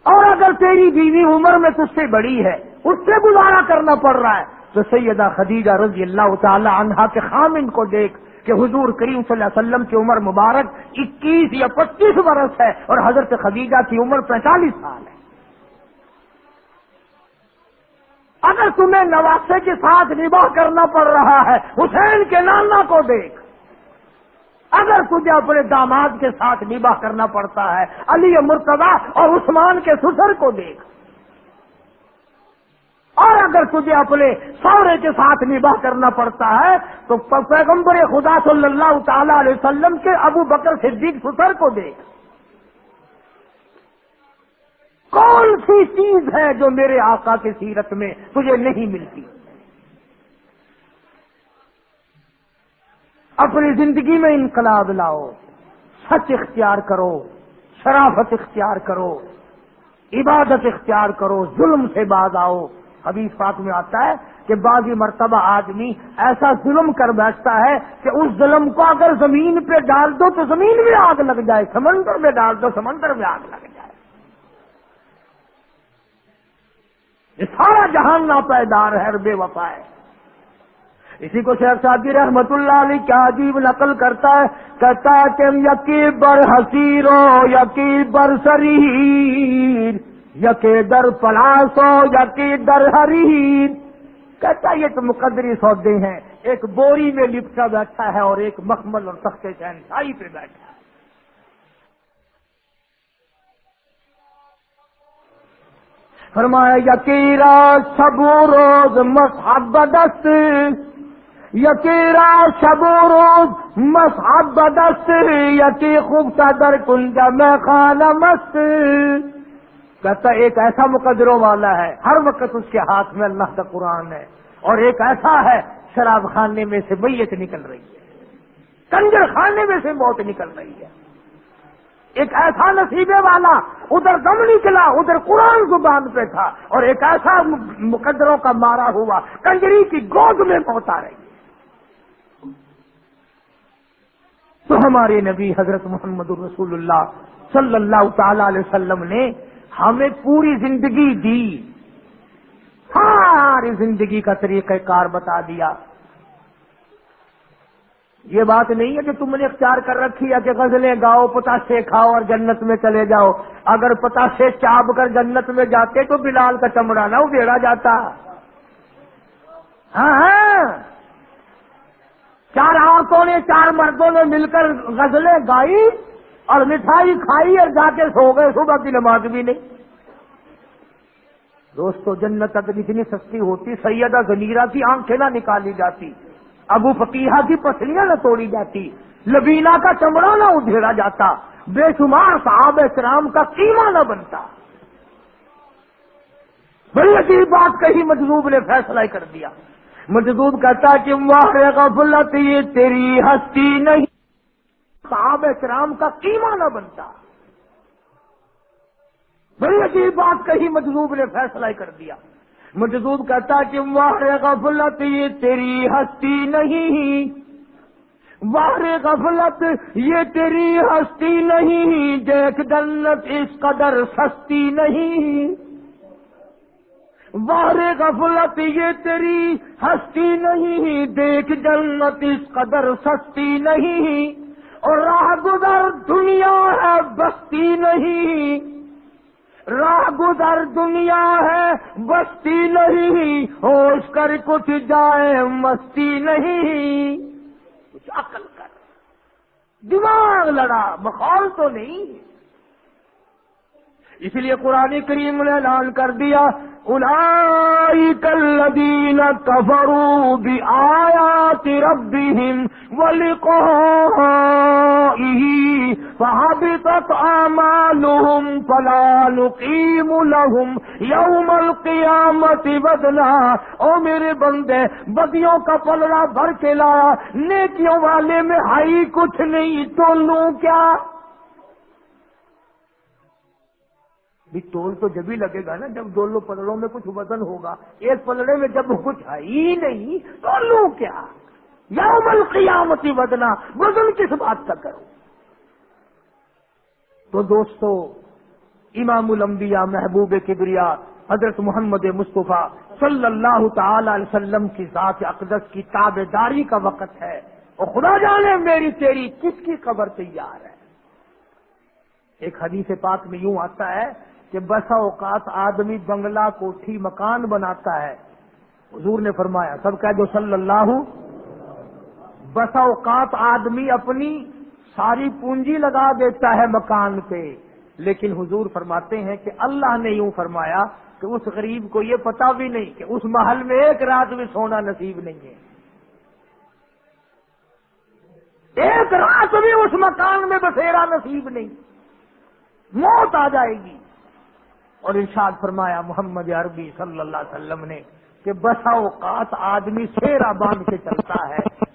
اور اگر تیری بیوی عمر میں تجھ سے بڑی ہے، اس سے گزارا کرنا پڑ رہا ہے تو سیدہ خدیجہ رضی اللہ تعالی عنہا کے خامن کو دیکھ کہ حضور کریم صلی اللہ علیہ وسلم کی عمر مبارک اکیس یا پچیس برس ہے اور حضرت خدیجہ کی عمر پینتالیس سال ہے۔ اگر تمہیں نواسے کے ساتھ نباہ کرنا پڑ رہا ہے، حسین کے نانا کو دیکھ۔ اگر تجھے اپنے داماد کے ساتھ نباہ کرنا پڑتا ہے، علی مرتبہ اور عثمان کے سسر کو دیکھ۔ اور اگر تجھے اپنے سورے کے ساتھ نباہ کرنا پڑتا ہے، تو پیغمبر خدا صلی اللہ تعالی علیہ وسلم کے ابو بکر صدیق سسر کو دیکھ۔ کون سی چیز ہے جو میرے آقا کی سیرت میں تجھے نہیں ملتی؟ اپنی زندگی میں انقلاب لاؤ، سچ اختیار کرو، شرافت اختیار کرو، عبادت اختیار کرو، ظلم سے باز آؤ۔ حدیث پاک میں آتا ہے کہ بعض مرتبہ آدمی ایسا ظلم کر بیٹھتا ہے کہ اس ظلم کو اگر زمین پہ ڈال دو تو زمین میں آگ لگ جائے، سمندر میں ڈال دو، سمندر میں آگ لگ جائے۔ یہ سارا جہان ناپیدار ہے، بے وفا ہے۔ اسی کو شیخ صاحب رحمت اللہ علی کیا عجیب نقل کرتا ہے، کہتا ہے کہ یقین بر حسیرو یقین بر سریر۔ یقے در پلاسو یقے در ہری کہتا یہ تو مقدری سودے ہیں۔ ایک بوری میں لپٹا بیٹھا ہے اور ایک مخمل اور تخت چین پہ بیٹھا ہے۔ فرمایا یقیرا سبو روز مصحب دست یقیرا سبو روز مصحب دست یقی خوب در کنج میں خانہ مست۔ کہتا ایک ایسا مقدروں والا ہے، ہر وقت اس کے ہاتھ میں اللہ کا قرآن ہے، اور ایک ایسا ہے، شراب خانے میں سے میت نکل رہی ہے، کنجر خانے میں سے موت نکل رہی ہے۔ ایک ایسا نصیبے والا، ادھر دم نکلا ادھر قرآن زبان پہ تھا، اور ایک ایسا مقدروں کا مارا ہوا، کنجری کی گود میں پہنچا رہی ہے۔ تو ہمارے نبی حضرت محمد الرسول اللہ صلی اللہ تعالی علیہ وسلم نے ہمیں پوری زندگی دی۔ ساری زندگی کا طریقہ کار بتا دیا۔ یہ بات نہیں ہے کہ تم نے اختیار کر رکھی ہے کہ غزلیں گاؤ، پتاسے کھاؤ اور جنت میں چلے جاؤ۔ اگر پتاسے چاپ کر جنت میں جاتے تو بلال کا چمڑا نہ ابیڑا جاتا۔ ہاں ہاں۔ چار عورتوں نے، چار مردوں نے مل کر غزلیں گائی۔ اور مٹھائی کھائی اور جا کے سو گئے، صبح کی نماز بھی نہیں۔ دوستو، جنت اگر اتنی سستی ہوتی، سیدہ زنیرہ کی آنکھیں نہ نکالی جاتی، ابو فقیہ کی پسلیاں نہ توڑی جاتی لبینا کا چمڑا نہ ادھیڑا جاتا، بے شمار صحاب کرام کا قیمہ نہ بنتا۔ بڑی عجیب بات کہی مجلوب نے فیصلہ کر دیا۔ مجدود کہتا کہ غفلت، یہ تیری ہستی نہیں۔ صحاب کرام کا قیمہ نہ بنتا۔ بڑی عجیب بات کہی مجلوب نے فیصلہ کر دیا۔ مجدود کہتا کہ واہ غفلت، یہ تیری ہستی نہیں۔ واہ غفلت، یہ تیری ہستی نہیں۔ دیکھ جنت اس قدر سستی نہیں۔ واہ غفلت، یہ تیری ہستی نہیں۔ دیکھ جنت اس قدر سستی نہیں۔ اور راہ گزر دنیا ہے، بستی نہیں۔ راہ گزر دنیا ہے، بستی نہیں۔ ہوش کر کچھ جائے، مستی نہیں۔ کچھ عقل کر۔ دماغ لڑا مخول تو نہیں۔ اس لیے قرآن کریم نے اعلان کر دیا أولئك الذين كفروا بآيات ربهم ولقائه فهبطت آمالهم فلا نقيم لهم يوم القيامة بدلا او میرے بندے، بدیوں کا پلڑا بھر کے لایا، نیکیوں والے میں ہائی کچھ نہیں، تو لوں کیا؟ بھی ٹول تو جب ہی لگے گا نا، جب دونوں پلڑوں میں کچھ وزن ہوگا، ایک پلڑے میں جب کچھ ہے ہی نہیں، تو لوں کیا؟ یوم القیامتی بدنا وزن کس بات کا کرو تو دوستو، امام الانبیاء محبوب کبریا، حضرت محمد مصطفیٰ صلی اللہ تعالی علیہ وسلم کی ذات اقدس کی تابے داری کا وقت ہے۔ اور خدا جانے میری تیری کس کی قبر تیار ہے۔ ایک حدیث پاک میں یوں آتا ہے کہ بسا اوقات آدمی بنگلہ کوٹھی مکان بناتا ہے۔ حضور نے فرمایا، سب کا جو صلی اللہ بسا اوقات آدمی اپنی ساری پونجی لگا دیتا ہے مکان پہ۔ لیکن حضور فرماتے ہیں کہ اللہ نے یوں فرمایا کہ اس غریب کو یہ پتا بھی نہیں کہ اس محل میں ایک رات بھی سونا نصیب نہیں ہے۔ ایک رات بھی اس مکان میں بسیرا نصیب نہیں۔ موت آ جائے گی۔ اور ارشاد فرمایا محمد عربی صلی اللہ علیہ وسلم نے کہ بسا اوقات آدمی سیرا باندھ کے چلتا ہے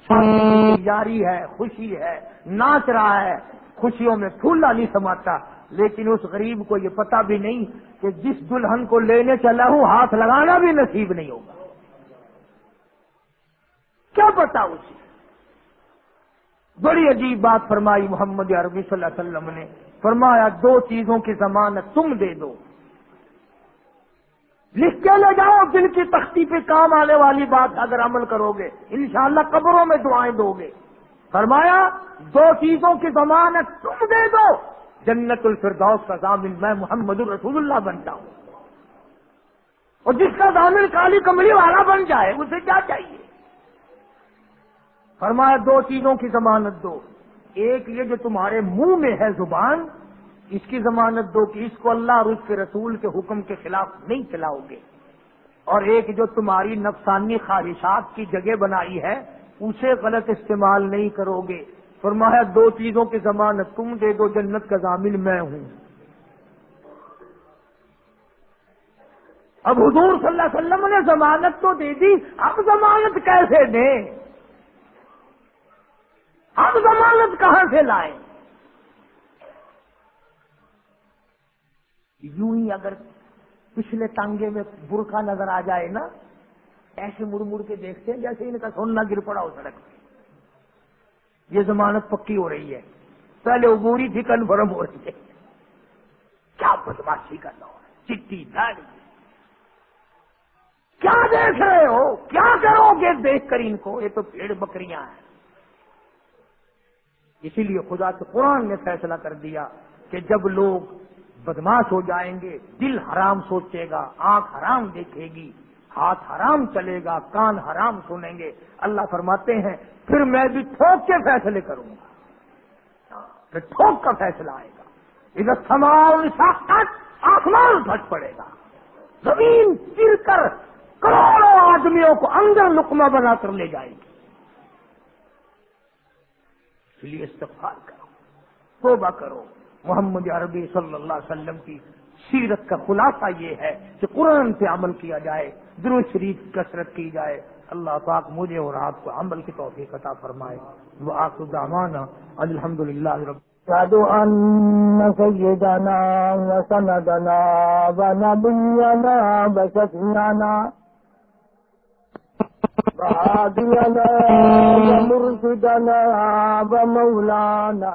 جاری ہے، خوشی ہے، ناچ رہا ہے، خوشیوں میں پھولا نہیں سماتا۔ لیکن اس غریب کو یہ پتا بھی نہیں کہ جس دلہن کو لینے چلا ہوں، ہاتھ لگانا بھی نصیب نہیں ہوگا۔ کیا پتا اسے بڑی عجیب بات فرمائی محمد عربی صلی اللہ علیہ وسلم نے۔ فرمایا، دو چیزوں کی ضمانت تم دے دو۔ لکھ کے لے جاؤ، دل کی تختی پہ کام آنے والی بات اگر عمل کرو گے، انشاءاللہ قبروں میں دعائیں دو گے۔ فرمایا، دو چیزوں کی ضمانت تم دے دو۔ جنت الفردوس کا ضامن میں محمد الرسول اللہ بنتا ہوں۔ اور جس کا ضامن کالی کملی والا بن جائے، اسے کیا چاہیے؟ فرمایا، دو چیزوں کی ضمانت دو۔ ایک یہ جو تمہارے منہ میں ہے زبان اس کی ضمانت دو کہ اس کو اللہ اور اس کے رسول کے حکم کے خلاف نہیں چلاؤ گے۔ اور ایک جو تمہاری نفسانی خواہشات کی جگہ بنائی ہے، اسے غلط استعمال نہیں کرو گے۔ فرمایا، دو چیزوں کی ضمانت، تم دے دو، جنت کا ضامن میں ہوں۔ اب حضور صلی اللہ علیہ وسلم نے ضمانت تو دے دی، اب ضمانت کیسے دیں؟ اب ضمانت کہاں سے لائیں؟ یوں ہی اگر پچھلے ٹانگے میں برقع نظر آ جائے نا، ایسے مڑ مڑ کے دیکھتے ہیں جیسے ان کا سونا گر پڑا ہو سڑک یہ ضمانت پکی ہو رہی ہے۔ پہلے عبوری تھی کنفرم ہو رہی ہے۔ کیا بدماشی کرنا ہو چٹی داڑی کیا دیکھ رہے ہو؟ کیا کرو گے؟ دیکھ کر ان کو، یہ تو پیڑ بکریاں ہیں۔ اسی لیے خدا کے قرآن نے فیصلہ کر دیا کہ جب لوگ بدماش ہو جائیں گے، دل حرام سوچے گا، آنکھ حرام دیکھے گی، ہاتھ حرام چلے گا، کان حرام سنیں گے۔ اللہ فرماتے ہیں، پھر میں بھی ٹھوک کے فیصلے کروں گا۔ پھر ٹھوک کا فیصلہ آئے گا۔ ادھر سماؤ آسمان پھٹ پڑے گا۔ زمین چر کر کروڑوں آدمیوں کو اندر لکما بنا کر لے جائے گی۔ اس لیے استفار کرو، توبہ کرو۔ محمد عربی صلی اللہ علیہ وسلم کی سیرت کا خلاصہ یہ ہے کہ قرآن پہ عمل کیا جائے درو شریف کثرت کی جائے۔ اللہ پاک مجھے اور آپ کو عمل کی توفیق عطا فرمائے۔ وہ آپ دامانہ الحمد للہ رب أشهد أن سيدنا وسندنا ونبينا وشفيعنا وهادينا ومرشدنا ومولانا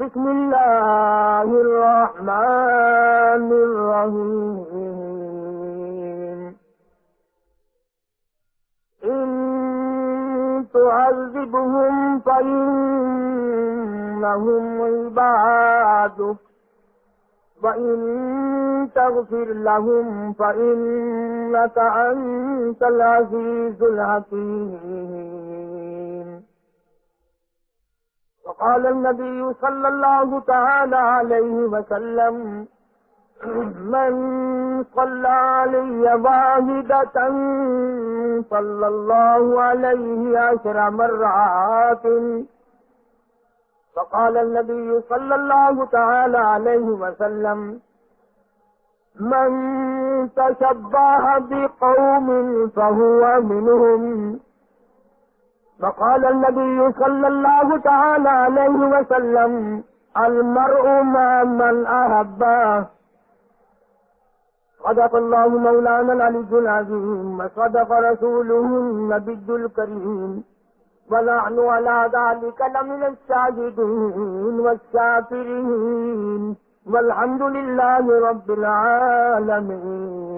بسم الله الرحمن الرحيم. إن تعذبهم فإنهم عبادك. وإن تغفر لهم فإنك أنت العزيز الحكيم. وقال النبي صلى الله تعالى عليه وسلم من صلى علي واحدة صلى الله عليه عشر مرات. فقال النبي صلى الله تعالى عليه وسلم من تشبه بقوم فهو منهم. فقال النبي صلى الله تعالى عليه وسلم، المرء ما من أحبه صدق الله مولانا العلي العظيم، وصدق رسوله النبي الكريم. ونحن على ذلك لمن الشاهدين والشاكرين. والحمد لله رب العالمين.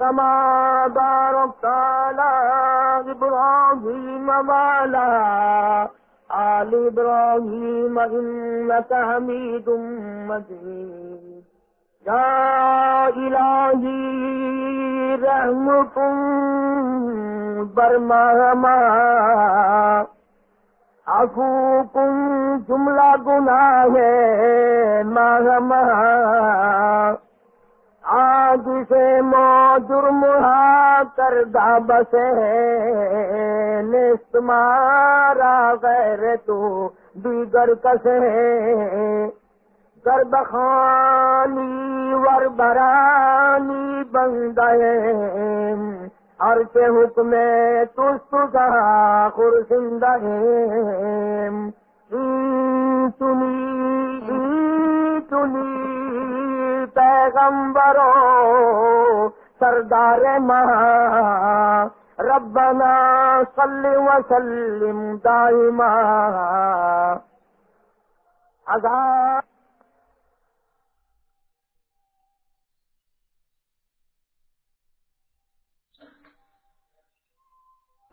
كما باركت على إبراهيم وعلى آل إبراهيم إنك حميد مجيد. يا إلهي رحمكم برمهما. عفوكم جملہ گناہ مہما آج سے مو جرم کردہ بسے نستمارا غیر تو دیگر کسے گربخانی ور برانی بندے اور کے حکم تست کا خورسندہ تنی تنی۔ پیغمبرو سردار ماں ربنا صل وسلم دائما۔ اذان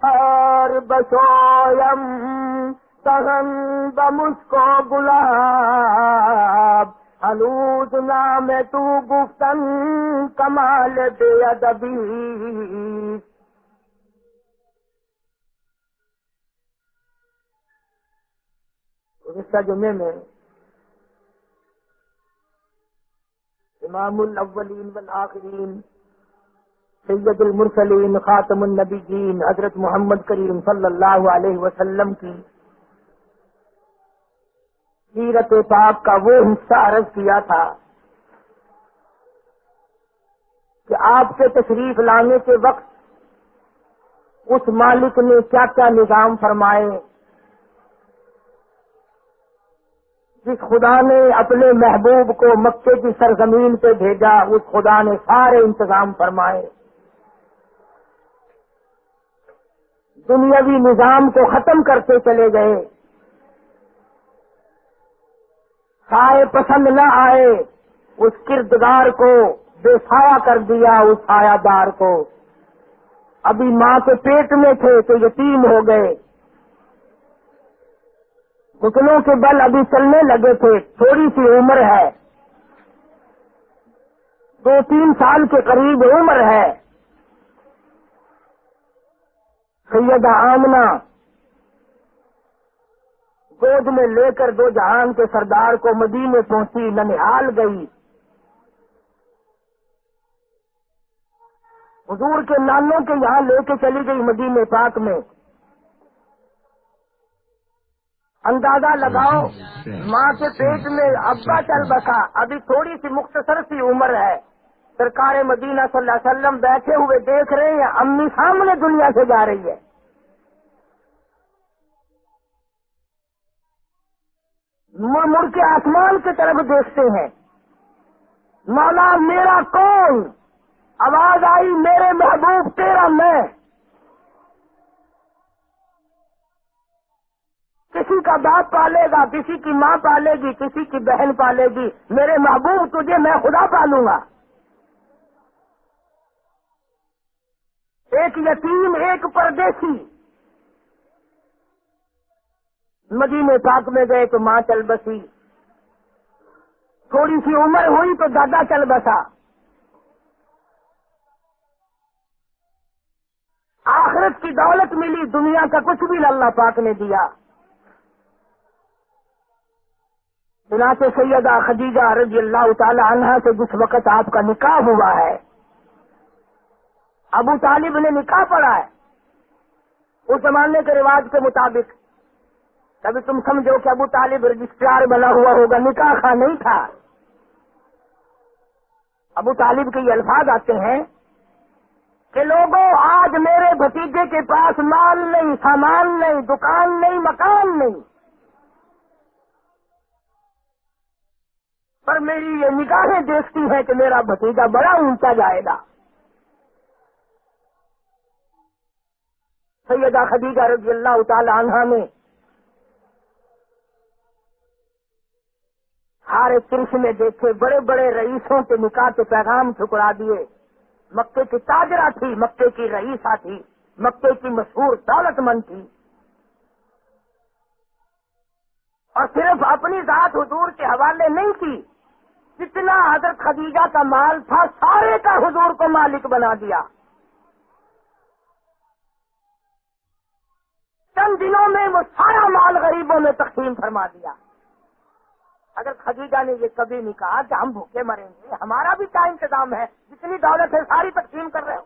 اور بسویم سہن بمسکو گلاب۔ حلود نام تو گفتن کمال بے ادبی۔ گزشتہ جمعے میں امام الاولین والآخرین، سید المرسلین، خاتم النبیین، حضرت محمد کریم صلی اللہ علیہ وسلم کی سیرت پاک کا وہ حصہ عرض کیا تھا کہ آپ کے تشریف لانے کے وقت اس مالک نے کیا کیا نظام فرمائے؟ جس خدا نے اپنے محبوب کو مکے کی سرزمین پہ بھیجا، اس خدا نے سارے انتظام فرمائے۔ دنیاوی نظام کو ختم کرتے چلے گئے۔ سائے پسند نہ آئے، اس کردگار کو بے سایہ کر دیا، اس سایہ دار کو۔ ابھی ماں کے پیٹ میں تھے تو یتیم ہو گئے۔ گٹنوں کے بل ابھی چلنے لگے تھے، تھوڑی سی عمر ہے۔ دو تین سال کے قریب عمر ہے۔ سیدہ آمنا گود میں لے کر دو جہان کے سردار کو مدینے پہنچی، ننہال گئی۔ حضور کے نانوں کے یہاں لے کے چلی گئی مدینے پاک میں۔ اندازہ لگاؤ، ماں کے پیٹ میں ابا چل بسا۔ ابھی تھوڑی سی مختصر سی عمر ہے۔ سرکار مدینہ صلی اللہ علیہ وسلم بیٹھے ہوئے دیکھ رہے ہیں امی سامنے دنیا سے جا رہی ہے۔ مڑ مڑ کے آسمان کی طرف دیکھتے ہیں۔ مولا میرا کون؟ آواز آئی، میرے محبوب، تیرا میں۔ کسی کا باپ پالے گا کسی کی ماں پالے گی کسی کی بہن پالے گی میرے محبوب، تجھے میں خدا پالوں گا۔ ایک یتیم، ایک پردیسی۔ مدینے پاک میں گئے تو ماں چل بسی۔ تھوڑی سی عمر ہوئی تو دادا چل بسا۔ آخرت کی دولت ملی، دنیا کا کچھ بھی اللہ پاک نے دیا۔ چنانچہ سیدہ خدیجہ رضی اللہ تعالی عنہ سے جس وقت آپ کا نکاح ہوا ہے، ابو طالب نے نکاح پڑا ہے۔ اس زمانے کے رواج کے مطابق کبھی تم سمجھو کہ ابو طالب رجسٹرار بنا ہوا ہوگا، نکاح خواہ نہیں تھا۔ ابو طالب کے یہ الفاظ آتے ہیں کہ لوگوں آج میرے بھتیجے کے پاس مال نہیں، سامان نہیں، دکان نہیں، مکان نہیں۔ پر میری یہ نگاہیں دیکھتی ہیں کہ میرا بھتیجا بڑا اونچا جائے گا۔ سیدہ خدیجہ رضی اللہ تعالی عنہ نے سارے کرش دیکھے، بڑے بڑے رئیسوں کے نکاح کے پیغام ٹھکرا دیے۔ مکے کی تاجرہ تھی، مکے کی رئیسا تھی، مکے کی مشہور دولت مند تھی۔ اور صرف اپنی ذات حضور کے حوالے نہیں کی جتنا حضرت خدیجہ کا مال تھا، سارے کا حضور کو مالک بنا دیا۔ چند دنوں میں وہ سارا مال غریبوں میں تقسیم فرما دیا۔ اگر خدیجہ نے یہ کبھی نہیں کہا کہ ہم بھوکے مریں گے، ہمارا بھی کیا انتظام ہے؟ جتنی دولت ہے، ساری تقسیم کر رہے ہو۔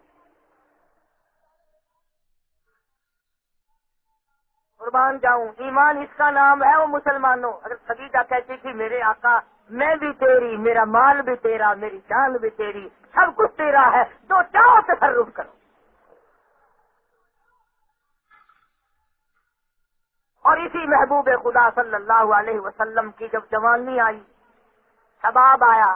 قربان جاؤں، ایمان اس کا نام ہے وہ مسلمانوں۔ اگر خدیجہ کہتی تھی، میرے آقا، میں بھی تیری، میرا مال بھی تیرا، میری جان بھی تیری، سب کچھ تیرا ہے تو چاہو تصرف کرو۔ اور اسی محبوب خدا صلی اللہ علیہ وسلم کی جب جوانی آئی، شباب آیا۔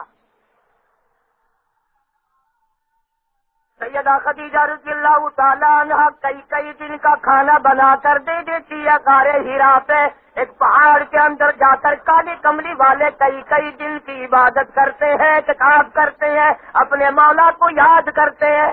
سیدہ خدیجہ رضی اللہ تعالیٰ عنہ کئی کئی دن کا کھانا بنا کر دے دیتی ہے کارے ہیرا پہ ایک پہاڑ کے اندر جا کر کالی کملی والے کئی کئی دن کی عبادت کرتے ہیں کتاب کرتے ہیں، اپنے مولا کو یاد کرتے ہیں۔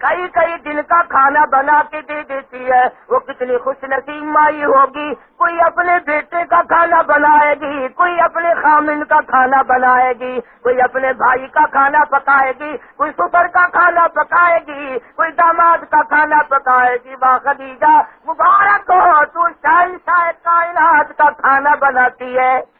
کئی کئی دن کا کھانا بنا کے دے دیتی ہے۔ وہ کتنی خوش نصیب مائی ہوگی۔ کوئی اپنے بیٹے کا کھانا بنائے گی۔ کوئی اپنے خامن کا کھانا بنائے گی۔ کوئی اپنے بھائی کا کھانا پکائے گی۔ کوئی سپر کا کھانا پکائے گی۔ کوئی داماد کا کھانا پکائے گی۔ با خدیجہ مبارک ہو، تو شاہ کائنات کا کھانا بناتی ہے۔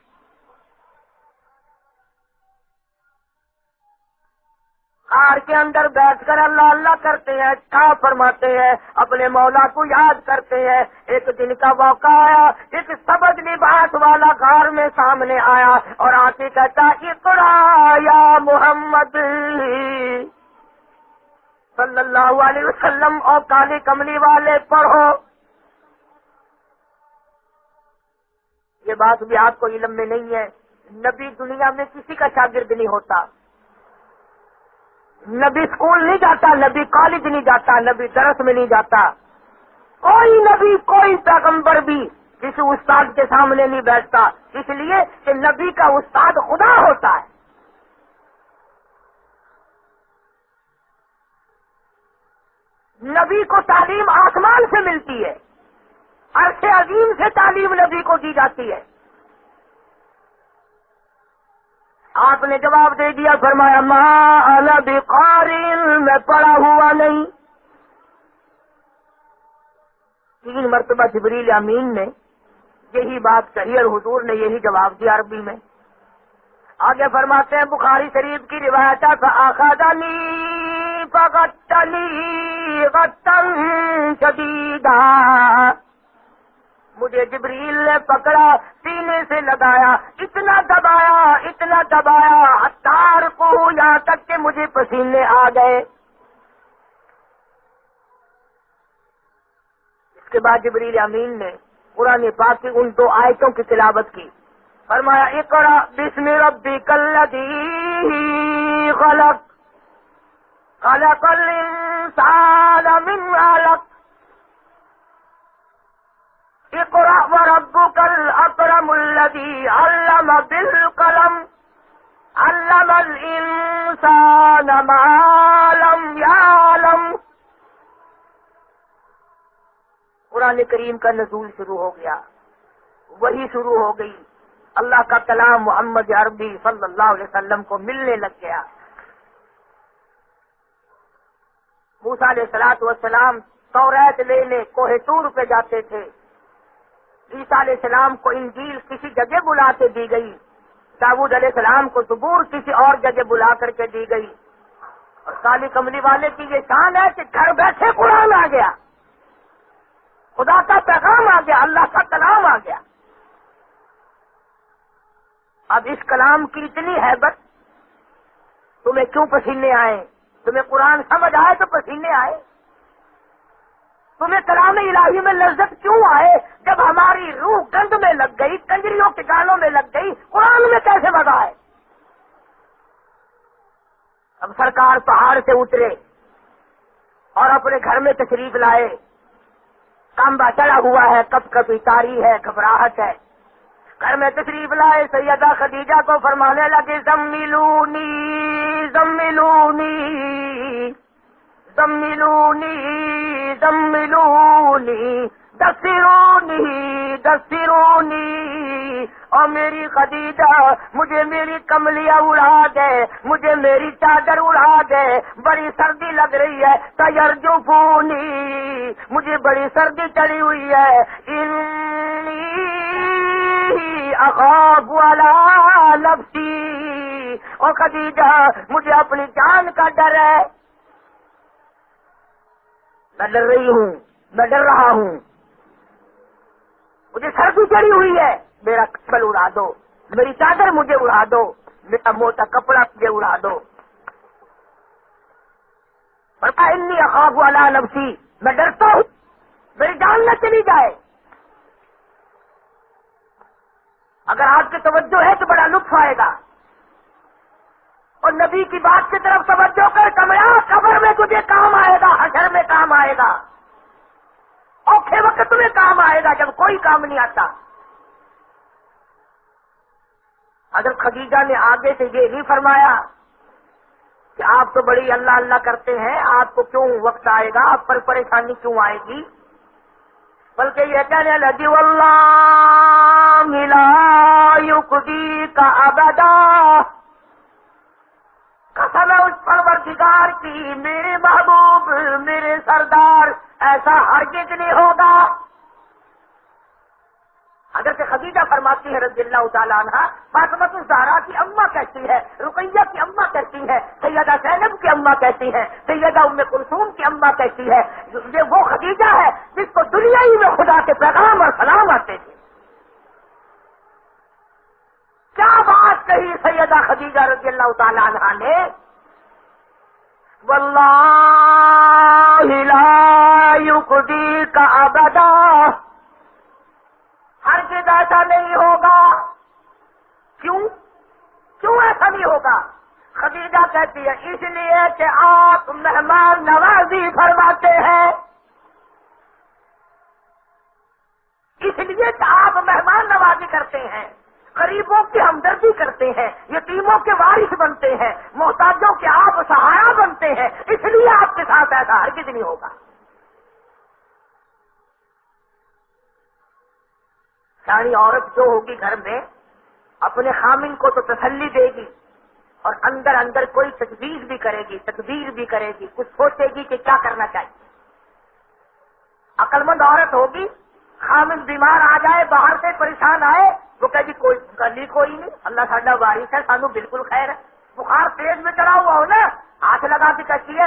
آر کے اندر بیٹھ کر اللہ اللہ کرتے ہیں چھا فرماتے ہیں، اپنے مولا کو یاد کرتے ہیں۔ ایک دن کا موقع آیا، ایک سبز لباس والا گھر میں سامنے آیا اور آتے کہتا، اقرا یا محمد۔ صلی اللہ علیہ وسلم اور کالی کملی والے، پڑھو۔ یہ بات بھی آپ کو علم میں نہیں ہے۔ نبی دنیا میں کسی کا شاگرد نہیں ہوتا۔ نبی اسکول نہیں جاتا، نبی کالج نہیں جاتا، نبی درس میں نہیں جاتا۔ کوئی نبی، کوئی پیغمبر بھی کسی استاد کے سامنے نہیں بیٹھتا۔ اس لیے کہ نبی کا استاد خدا ہوتا ہے۔ نبی کو تعلیم آسمان سے ملتی ہے۔ عرصے عظیم سے تعلیم نبی کو دی جاتی ہے۔ آپ نے جواب دے دیا، فرمایا ماں قارن میں پڑا ہوا نہیں۔ تین مرتبہ جبریل امین نے یہی بات کہی اور حضور نے یہی جواب دیا عربی میں۔ آگے فرماتے ہیں، بخاری شریف کی روایت شدیدہ مجھے جبریل نے پکڑا، سینے سے لگایا، اتنا دبایا اتنا دبایا ہتار کو یہاں تک کہ مجھے پسینے آ گئے۔ اس کے بعد جبریل امین نے قرآن پاک کی ان دو آیتوں کی تلاوت کی۔ فرمایا اکڑا بسم ربی کلدی غلط خلق الانسان من علق۔ اقرأ وربك الأكرم الذي علم بالقلم. علم الإنسان ما لم يعلم. قرآن کریم کا نزول شروع ہو گیا. وہی شروع ہو گئی. اللہ کا کلام محمد عربی صلی اللہ علیہ وسلم کو ملنے لگ گیا. موسا علیہ سلاط وسلام توریت لینے کوہ ٹور پہ جاتے تھے. عیسیٰ علیہ السلام کو انجیل کسی جگہ بلا کے دی گئی۔ داود علیہ السلام کو زبور کسی اور جگہ بلا کر کے دی گئی۔ اور کالی کملی والے کی یہ شان ہے کہ گھر بیٹھے قرآن آ گیا۔ خدا کا پیغام آ گیا، اللہ کا کلام آ گیا۔ اب اس کلام کی اتنی حیبت، تمہیں کیوں پسینے آئے؟ تمہیں قرآن سمجھ آئے تو پسینے آئے۔ تمہیں کلام الہی میں لذت کیوں آئے؟ جب ہماری روح گند میں لگ گئی، کنجریوں کے گانوں میں لگ گئی، قرآن میں کیسے بگا ہے اب سرکار پہاڑ سے اترے اور اپنے گھر میں تشریف لائے۔ کامبا چڑھا ہوا ہے کب کبھی تاری ہے، گھبراہٹ ہے۔ گھر میں تشریف لائے، سیدہ خدیجہ کو فرمانے لگے زملونی زملونی زملونی زملونی دسرونی دسرونی۔ اور میری خدیجہ، مجھے میری کملیاں اڑا دے، مجھے میری چادر اڑا دے۔ بڑی سردی لگ رہی ہے، تیار جو پونی مجھے بڑی سردی چڑی ہوئی ہے۔ اخاب والا لفسی اور خدیجہ، مجھے اپنی جان کا ڈر ہے۔ میں ڈر رہی ہوں، میں ڈر رہا ہوں۔ مجھے سردی چڑی ہوئی ہے، میرا کپل اڑا دو، میری چادر مجھے اڑا دو، میرا موٹا کپڑا مجھے اڑا دو۔ انی اخاف والا نفسی، میں ڈرتا ہوں، میری جان نہ چلی جائے۔ اگر آپ کی توجہ ہے تو بڑا لطف آئے گا۔ اور نبی کی بات کی طرف توجہ کر، کمرہ، قبر میں تجھے کام آئے گا، حشر میں کام آئے گا۔ اوکھے وقت میں کام آئے گا، جب کوئی کام نہیں آتا۔ حضرت خدیجہ نے آگے سے یہ نہیں فرمایا کہ آپ تو بڑی اللہ اللہ کرتے ہیں، آپ کو کیوں وقت آئے گا؟ آپ پر پریشانی کیوں آئے گی؟ بلکہ یہ کہنے لگی اللہ ملا یقدی کا ابدا۔ قسم اس پروردگار کی، میرے محبوب، میرے سردار، ایسا ہرگز نہیں ہوگا۔ اگر سے خدیجہ فرماتی ہے رضی اللہ تعالیٰ عنہ فاطمت الزہرا کی اماں کہتی ہے، رقیہ کی اماں کہتی ہے، سیدہ زینب کی اماں کہتی ہے، سیدہ ام کلثوم کی اماں کہتی ہے، یہ وہ خدیجہ ہے جس کو دنیا ہی میں خدا کے پیغام اور سلام آتے تھے کیا بات کہی سیدہ خدیجہ رضی اللہ تعالیٰ عنہ نے؟ واللہ لا یقدی کا ابدا۔ ہر چیز ایسا نہیں ہوگا۔ کیوں؟ کیوں ایسا نہیں ہوگا؟ خدیجہ کہتی ہے، اس لیے کہ آپ مہمان نوازی فرماتے ہیں۔ اس لیے کہ آپ مہمان نوازی کرتے ہیں۔ غریبوں کی ہمدردی کرتے ہیں، یتیموں کے وارث بنتے ہیں، محتاجوں کے آپ سہارا بنتے ہیں، اس لیے آپ کے ساتھ ایسا ہر نہیں ہوگا۔ ساری عورت جو ہوگی گھر میں، اپنے خامن کو تو تسلی دے گی اور اندر اندر کوئی تجویز بھی کرے گی تقبیر بھی کرے گی، کچھ سوچے گی کہ کیا کرنا چاہیے۔ عقل مند عورت ہوگی خامن بیمار آ جائے، باہر سے پریشان آئے، وہ کہ جی کوئی گلی کوئی نہیں، اللہ ساڈا بارش ہے، سانو بالکل خیر ہے۔ بخار تیز میں چڑھا ہوا ہو نا، ہاتھ لگا کے کہتی ہے،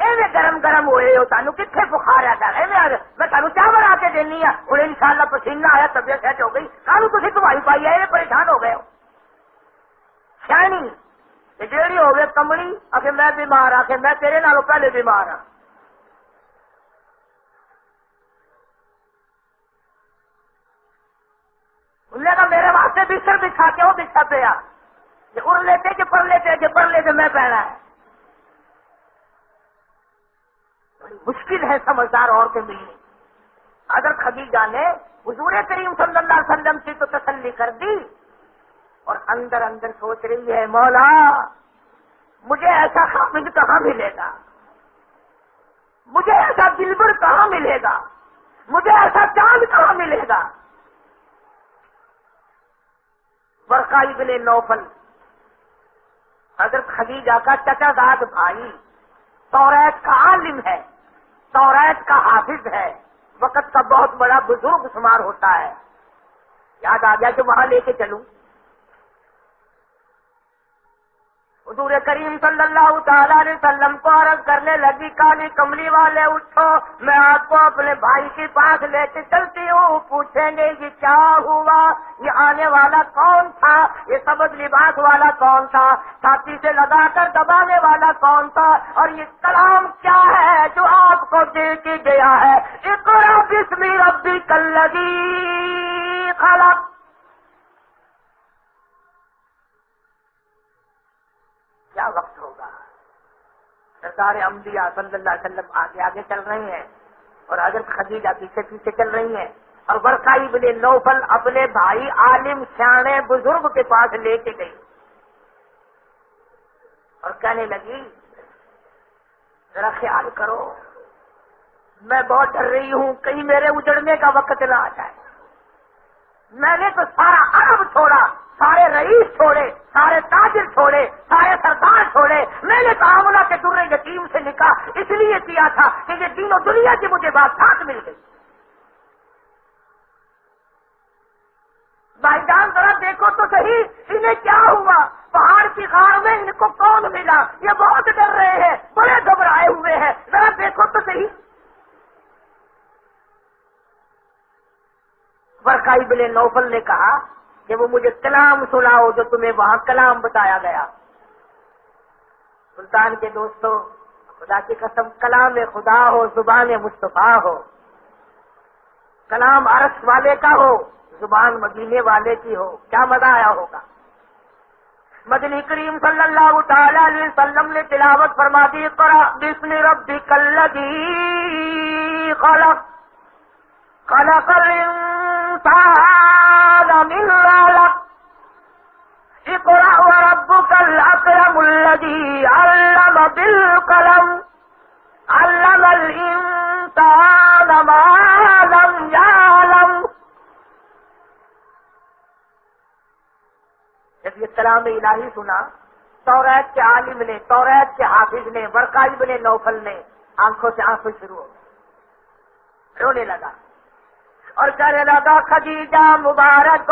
ایویں گرم گرم ہوئے ہو، سانو کتنے بخار آتا ہے؟ ڈر میں سانو چاہ بنا کے دینی ہے ہوں ان شاء اللہ پسینہ آیا، طبیعت سیٹ ہو گئی۔ سانو تھی دوائی پائی ہے پریشان ہو گئے ہو۔ شانی جیڑی ہو گئے کمڑی آخر میں بیمار ہاں، آ کے میں تیرے نالوں پہلے بیمار ہاں۔ انہیں کہا، میرے واسطے بستر بچھا کے وہ بچھا پیا ار لیتے کہ پڑھ لیتے کہ پڑھ لیتے میں پہنا ہے۔ بڑی مشکل ہے سمجھدار عورتیں ملنی اگر خدیجہ نے حضور کریم صلی اللہ علیہ وسلم کی تو تسلی کر دی۔ اور اندر اندر سوچ رہی ہے، مولا، مجھے ایسا خامد کہاں ملے گا؟ مجھے ایسا دلبر کہاں ملے گا؟ مجھے ایسا چاند کہاں ملے گا؟ برقائی ابن نوفل۔ حضرت خدیجہ کا چچا داد بھائی۔ توریت کا عالم ہے۔ توریت کا حافظ ہے۔ وقت کا بہت بڑا بزرگ شمار ہوتا ہے۔ یاد آ گیا کہ وہاں لے کے چلوں۔ حضور کریم صلی اللہ تعالیٰ علیہ وسلم کو عرض کرنے لگی، کالی کملی والے اٹھو، میں آپ کو اپنے بھائی کے پاس لے کے چلتی ہوں، پوچھیں گے یہ کیا ہوا؟ یہ آنے والا کون تھا؟ یہ سبز لباس والا کون تھا؟ ساتھی سے لگا کر دبانے والا کون تھا؟ اور یہ کلام کیا ہے جو آپ کو دے کے گیا ہے؟ اقرا بسم ربی کلگی خلق کیا وقت ہوگا؟ سرکار انبیاء صلی اللہ علیہ وسلم آگے آگے چل رہے ہیں اور اگر خدیجہ پیچھے پیچھے چل رہی ہیں اور برقائی بنے نوفل اپنے بھائی عالم سیانے بزرگ کے پاس لے کے گئی۔ اور کہنے لگی، ذرا خیال کرو، میں بہت ڈر رہی ہوں، کہیں میرے اجڑنے کا وقت نہ آ جائے۔ میں نے تو سارا عرب چھوڑا، سارے رئیس چھوڑے، سارے تاجر چھوڑے، سارے سردار چھوڑے۔ میں نے تعاملہ کے در یتیم سے نکاح اس لیے کیا تھا کہ یہ تینوں دنیا کی مجھے بات مل گئی۔ بھائی جان، ذرا دیکھو تو صحیح، انہیں کیا ہوا؟ پہاڑ کی غار میں ان کو کون ملا؟ یہ بہت ڈر رہے ہیں، بڑے گھبرائے ہوئے ہیں۔ ذرا دیکھو تو صحیح۔ برقائی بلے نوفل نے کہا کہ وہ مجھے کلام سناؤ جو تمہیں وہاں کلام بتایا گیا۔ سلطان کے دوستوں خدا کی قسم، کلام خدا ہو، زبان مصطفیٰ ہو۔ کلام عرش والے کا ہو، زبان مدینے والے کی ہو۔ کیا مزہ آیا ہوگا؟ مدنی کریم صلی اللہ تعالی علیہ وسلم نے تلاوت فرما دی بسم ربی کلگی خلق۔ خلق الانسان من علق اقرأ وربك الأكرم الذي علم بالقلم. علم الإنسان ما لم يعلم. جب یہ کلام الہی سنا، توریت کے عالم نے، توریت کے حافظ نے برقائب نے، نوفل نے، آنکھوں سے آنکھوں شروع ہو رونے لگا۔ اور کہنے لگا خدیجہ مبارک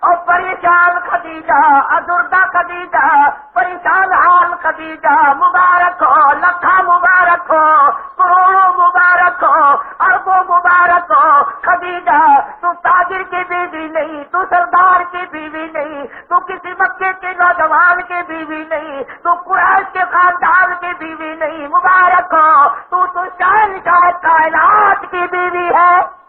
اور پریشان خدیجہ ادردہ خدیجہ، پریشان حال خدیجہ، مبارک ہو، لکھا مبارک ہو، کروڑوں مبارک ہو، اربوں مبارک ہو۔ خدیجہ، تو تاجر کی بیوی نہیں، تو سردار کی بیوی نہیں، تو کسی مکے کے نوجوان کی بیوی نہیں، تو قریش کے خاندان کی بیوی نہیں، مبارک ہو، تو تو شاید کائنات کی بیوی ہے۔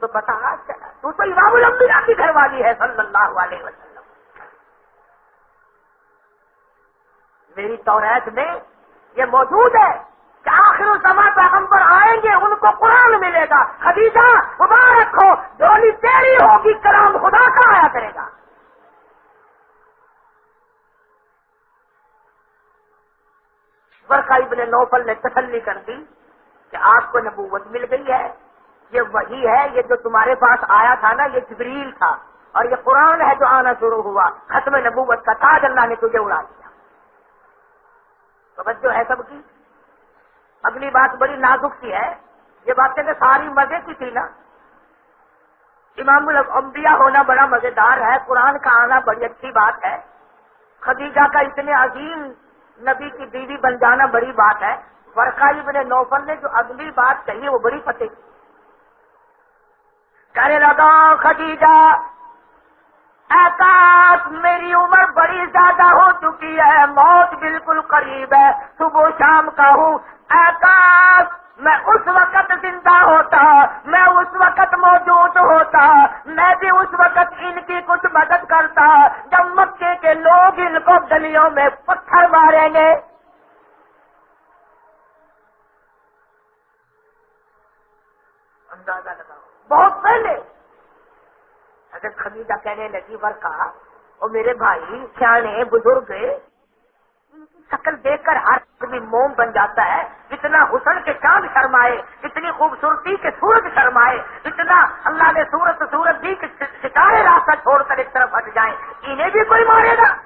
تو بتا تو تو امام الانبیاء کی گھر والی ہے صلی اللہ علیہ وسلم۔ میری توریت میں یہ موجود ہے کہ آخر الزما پیغمبر آئیں گے، ان کو قرآن ملے گا۔ خدیجہ، مبارک ہو، جولی تیری ہوگی، کرام خدا کا آیا کرے گا۔ برقع ابن نوفل نے تسلی کر دی کہ آپ کو نبوت مل گئی ہے۔ یہ وہی ہے، یہ جو تمہارے پاس آیا تھا نا، یہ جبریل تھا۔ اور یہ قرآن ہے جو آنا شروع ہوا، ختم نبوت کا تاج اللہ نے تجھے اڑا دیا۔ توجہ ہے سب کی؟ اگلی بات بڑی نازک سی ہے۔ یہ باتیں تو ساری مزے کی تھی نا۔ امام الانبیاء ہونا بڑا مزیدار ہے۔ قرآن کا آنا بڑی اچھی بات ہے۔ خدیجہ کا اتنے عظیم نبی کی بیوی بن جانا بڑی بات ہے۔ ورقائی بن نوفل نے جو اگلی بات کہی وہ بڑی فتح کی کہنے لگا خدیجہ۔ احساس میری عمر بڑی زیادہ ہو چکی ہے، موت بالکل قریب ہے، صبح شام کا ہوں۔ احساس میں اس وقت زندہ ہوتا، میں اس وقت موجود ہوتا، میں بھی اس وقت ان کی کچھ مدد کرتا۔ جب مکے کے لوگ ان کو گلیوں میں پتھر ماریں گے۔ اندازہ لگاؤ۔ بہت پہلے۔ اگر خدیجہ کہنے لگی ورکا اور میرے بھائی، سیانے، بزرگ۔ شکل دیکھ کر ہر آدمی موم بن جاتا ہے۔ اتنا حسن کے چاند شرمائے، اتنی خوبصورتی کے سورج شرمائے، اتنا اللہ نے سورت سورت دی کہ ستارے راستہ چھوڑ کر ایک طرف ہٹ جائیں۔ انہیں بھی کوئی مارے گا؟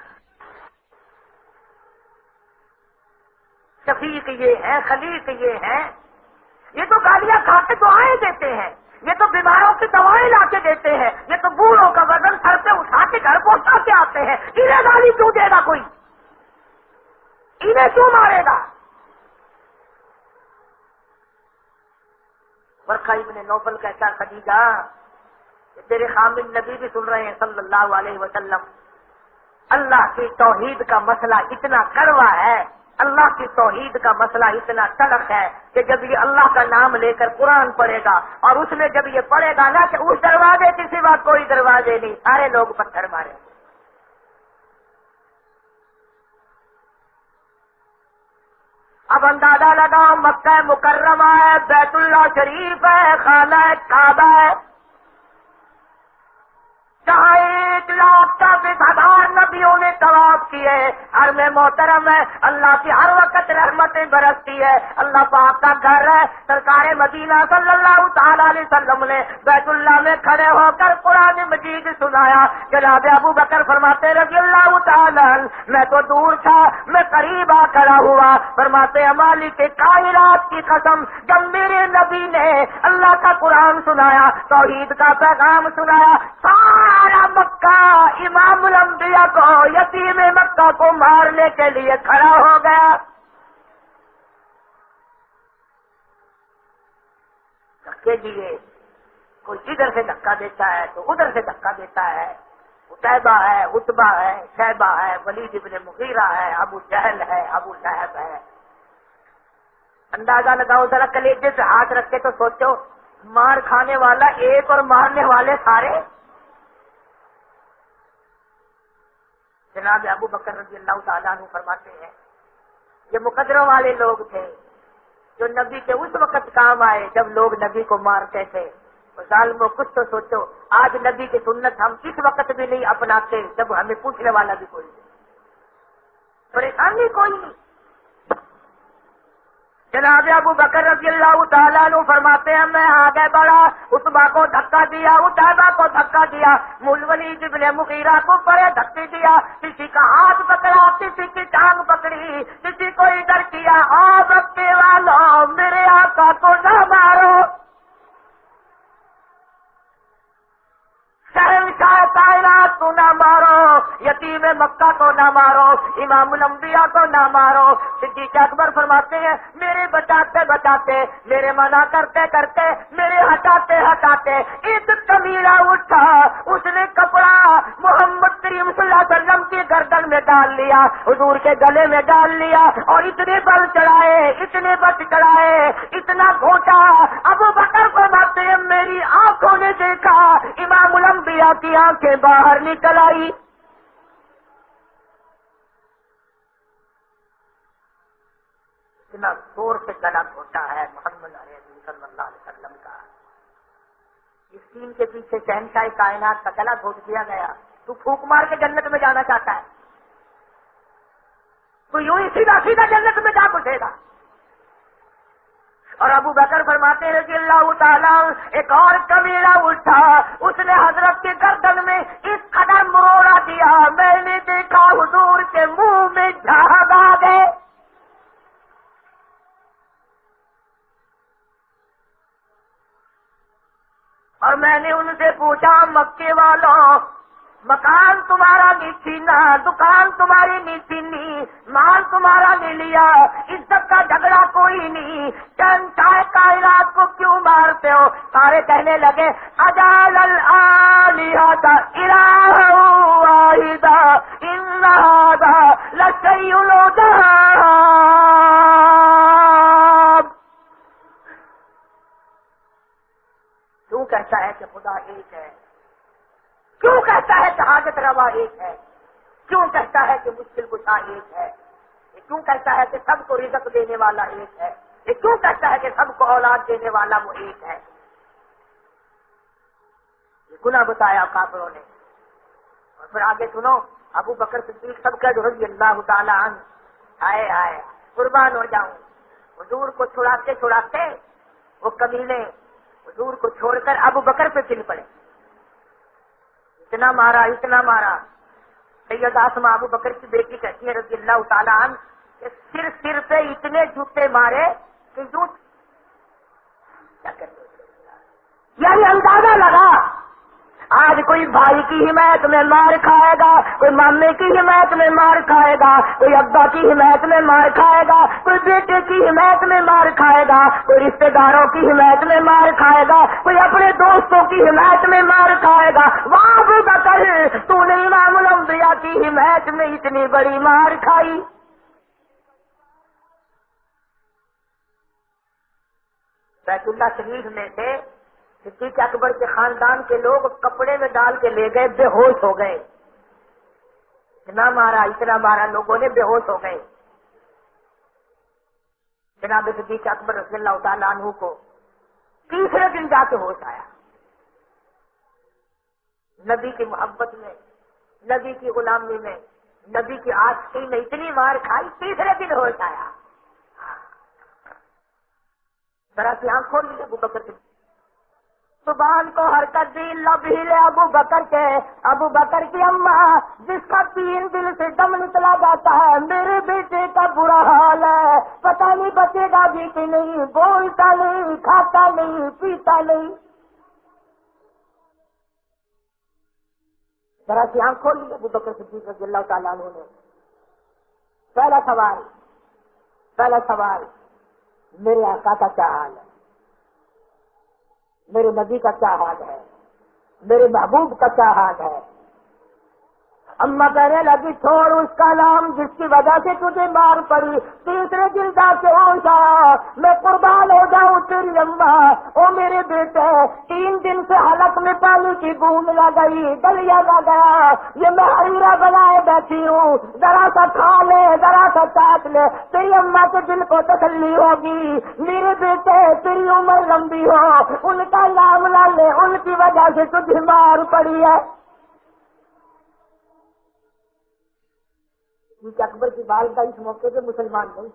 شفیق یہ ہے، خلیق یہ ہے۔ یہ تو گالیاں کھا کے تو آئے دیتے ہیں۔ یہ تو بیماروں کی دوائیں لا کے دیتے ہیں، یہ تو بوڑھوں کا وزن سر سے اٹھا کے گھر پہنچا کے آتے ہیں۔ انہیں گالی کیوں دے گا کوئی؟ انہیں کیوں مارے گا؟ ابن نے نوبل کہتا خدیجہ تیرے خامد نبی بھی سن رہے ہیں صلی اللہ علیہ وسلم۔ اللہ کی توحید کا مسئلہ اتنا کروا ہے اللہ کی توحید کا مسئلہ اتنا تلخ ہے کہ جب یہ اللہ کا نام لے کر قرآن پڑھے گا اور اس میں جب یہ پڑھے گا نا کہ اس دروازے کی سوا کوئی دروازے نہیں، سارے لوگ پتھر مارے۔ اب اندازہ لگا مکہ مکرمہ ہے، بیت اللہ شریف ہے، خانہ کعبہ ہے۔ چاہے جہاں ایک لاکھ چوبیس ہزار نبیوں نے طواف کیے ہر میں محترم ہے، اللہ کی ہر وقت رحمتیں برستی ہے۔ اللہ پاک کا گھر ہے۔ سرکار مدینہ صلی اللہ تعالی علیہ وسلم نے بیت اللہ میں کھڑے ہو کر قرآن مجید سنایا۔ جناب ابو بکر فرماتے رضی اللہ تعالی میں تو دور تھا، میں قریب آ کھڑا ہوا۔ فرماتے امالی کے کائرات کی قسم، جب میرے نبی نے اللہ کا قرآن سنایا، توحید کا پیغام سنایا، سارا مکہ امام الانبیاء کو یتیم مکہ کو مارنے کے لیے کھڑا ہو گیا۔ دھکے دیے۔ کوئی ادھر سے دھکا دیتا ہے تو ادھر سے دھکا دیتا ہے۔ اتبا ہے اتبا ہے شہبہ ہے، ولید ابن مغیرہ ہے، ابو جہل ہے، ابو لہب ہے۔ اندازہ لگاؤ ذرا کلیجے سے ہاتھ رکھے تو سوچو، مار کھانے والا ایک اور مارنے والے سارے جناب ابو بکر رضی اللہ تعالیٰ عنہ فرماتے ہیں، یہ مقدروں والے لوگ تھے جو نبی کے اس وقت کام آئے جب لوگ نبی کو مارتے تھے۔ ظالم کچھ تو سوچو، آج نبی کی سنت ہم اس وقت بھی نہیں اپناتے جب ہمیں پوچھنے والا بھی کوئی نہیں۔ پریشانی کوئی نہیں۔ جناب ابو بکر رضی اللہ تعالیٰ عنہ فرماتے ہیں، میں آگے بڑھا اتبا کو دھکا دیا اتحبا کو دھکا دیا مولولی جبن مغیرہ کو بڑے دھکے دیا، کسی کا ہاتھ پکڑا، کسی کی ٹانگ پکڑی، کسی کو ادھر کیا، آپ رکھنے والوں میرے آقا کو نہ مارو۔ شہنشاہ کائنات کو نہ مارو، یتیم مکہ کو نہ مارو، امام الانبیاء کو نہ مارو۔ صدیق اکبر فرماتے ہیں، میرے بچاتے بچاتے، میرے منع کرتے کرتے، میرے ہٹاتے ہٹاتے، ایک کمیلا اٹھا، اس نے کپڑا محمد کریم صلی اللہ علیہ وسلم کی گردن میں ڈال لیا، حضور کے گلے میں ڈال لیا، اور اتنے بل چڑھائے، اتنے بچ چڑھائے، اتنا گھوٹا اب بکر فرماتے ہیں، میری آنکھوں نے دیکھا، امام الانبیاء کی آنکھیں باہر نکل آئی۔ اتنا زور سے گلا ہوتا ہے محمد علیہ صلی اللہ علیہ وسلم کا۔ اس ٹیم کے پیچھے شہنشاہ کائنات کا گلا گھوٹ دیا گیا۔ تو پھوک مار کے جنت میں جانا چاہتا ہے۔ تو یوں ہی سیدھا سیدھا جنت میں جا پوچھے گا۔ اور ابو بکر فرماتے ہیں کہ اللہ تعالیٰ، ایک اور کبیلا اٹھا، اس نے حضرت کے گردن میں اس قدر مروڑا دیا۔ میں نے دیکھا حضور کے منہ میں جھاگ آ گئے۔ اور میں نے ان سے پوچھا، مکے والوں مکان تمہارا نہیں چھینا دکان تمہاری نہیں چھینی مال تمہارا نہیں لیا، عزت کا جھگڑا کوئی نہیں چند چائے کائنات کو کیوں مارتے ہو؟ سارے کہنے لگے اجال لشکری کیوں کہتا ہے کہ خدا ایک ہے؟ کیوں کہتا ہے کہ روا ایک ہے؟ کیوں کہتا ہے کہ مشکل کشا ایک ہے؟ یہ کیوں کہتا ہے کہ سب کو رزق دینے والا ایک ہے؟ یہ کیوں کہتا ہے کہ سب کو اولاد دینے والا وہ ایک ہے؟ یہ گنا بتایا کافروں نے۔ اور پھر آگے سنو، ابو بکر صدیق سب کا جو رضی اللہ تعالیٰ آئے آئے قربان ہو جاؤں۔ حضور کو چھڑاتے چھڑاتے وہ کمینے حضور کو چھوڑ کر ابو بکر پہ چل پڑے۔ اتنا مارا اتنا مارا۔ سید آسما ابو بکر کی بیٹی کہتی ہے، رضی اللہ تعالیٰ عنہ، کہ سر سر پہ اتنے جوتے مارے کہ جوت یعنی اندازہ لگا۔ آج کوئی بھائی کی حمایت میں مار کھائے گا، کوئی مامے کی حمایت میں مار کھائے گا، کوئی ابا کی حمایت میں مار کھائے گا، کوئی بیٹے کی حمایت میں مار کھائے گا، کوئی رشتے داروں کی حمایت میں مار کھائے گا، کوئی اپنے دوستوں کی حمایت میں مار کھائے گا۔ وہاں بھی بکر تو نے امام الانبیاء کی حمایت میں اتنی بڑی مار کھائی۔ بیت اللہ شریف میں سے صدیق اکبر کے خاندان کے لوگ کپڑے میں ڈال کے لے گئے، بے ہوش ہو گئے۔ اتنا مارا اتنا مارا لوگوں نے بے ہوش ہو گئے۔ جناب صدیق اکبر رضی اللہ تعالیٰ عنہ کو تیسرے دن جا کے ہوش آیا۔ نبی کی محبت میں، نبی کی غلامی میں، نبی کی آسکی میں اتنی مار کھائی، تیسرے دن ہوش آیا۔ ذرا سی آنکھ کھول لیجیے بکر زبان کو حرکت دی، لب ہلے ابو بکر کے۔ ابو بکر کی اماں، جس کا تین دل سے دم نکلا جاتا ہے، میرے بیٹے کا برا حال ہے۔ پتہ نہیں بچے گا بھی کہ نہیں، بولتا نہیں، کھاتا نہیں، پیتا نہیں۔ ذرا سی آنکھ کھول لی، ابو بکر صدیق رضی اللہ تعالیٰ عنہ نے۔ پہلا سوال پہلا سوال، میرے آقا کا کیا حال ہے؟ میرے نبی کا کیا حال ہے؟ میرے محبوب کا کیا حال ہے؟ اما کہنے لگی چھوڑ اس کا نام جس کی وجہ سے تجھے مار پڑی۔ تیسرے دن جا کے میں قربان ہو جاؤں تیری اما او میرے بیٹے، تین دن سے حلق میں پانی کی بوند لگ گئی دلیا لگ گیا۔ یہ میں ہریرا بنائے بیٹھی ہوں۔ ذرا سا کھا لے، ذرا سا چاٹ لے۔ تیری اما کے دل کو تسلی ہوگی۔ میرے بیٹے، تیری عمر لمبی ہو۔ ان کا نام لا لے، ان کی وجہ سے تجھے مار پڑی ہے۔ کیونکہ اکبر کی والدہ اس موقع پہ مسلمان نہیں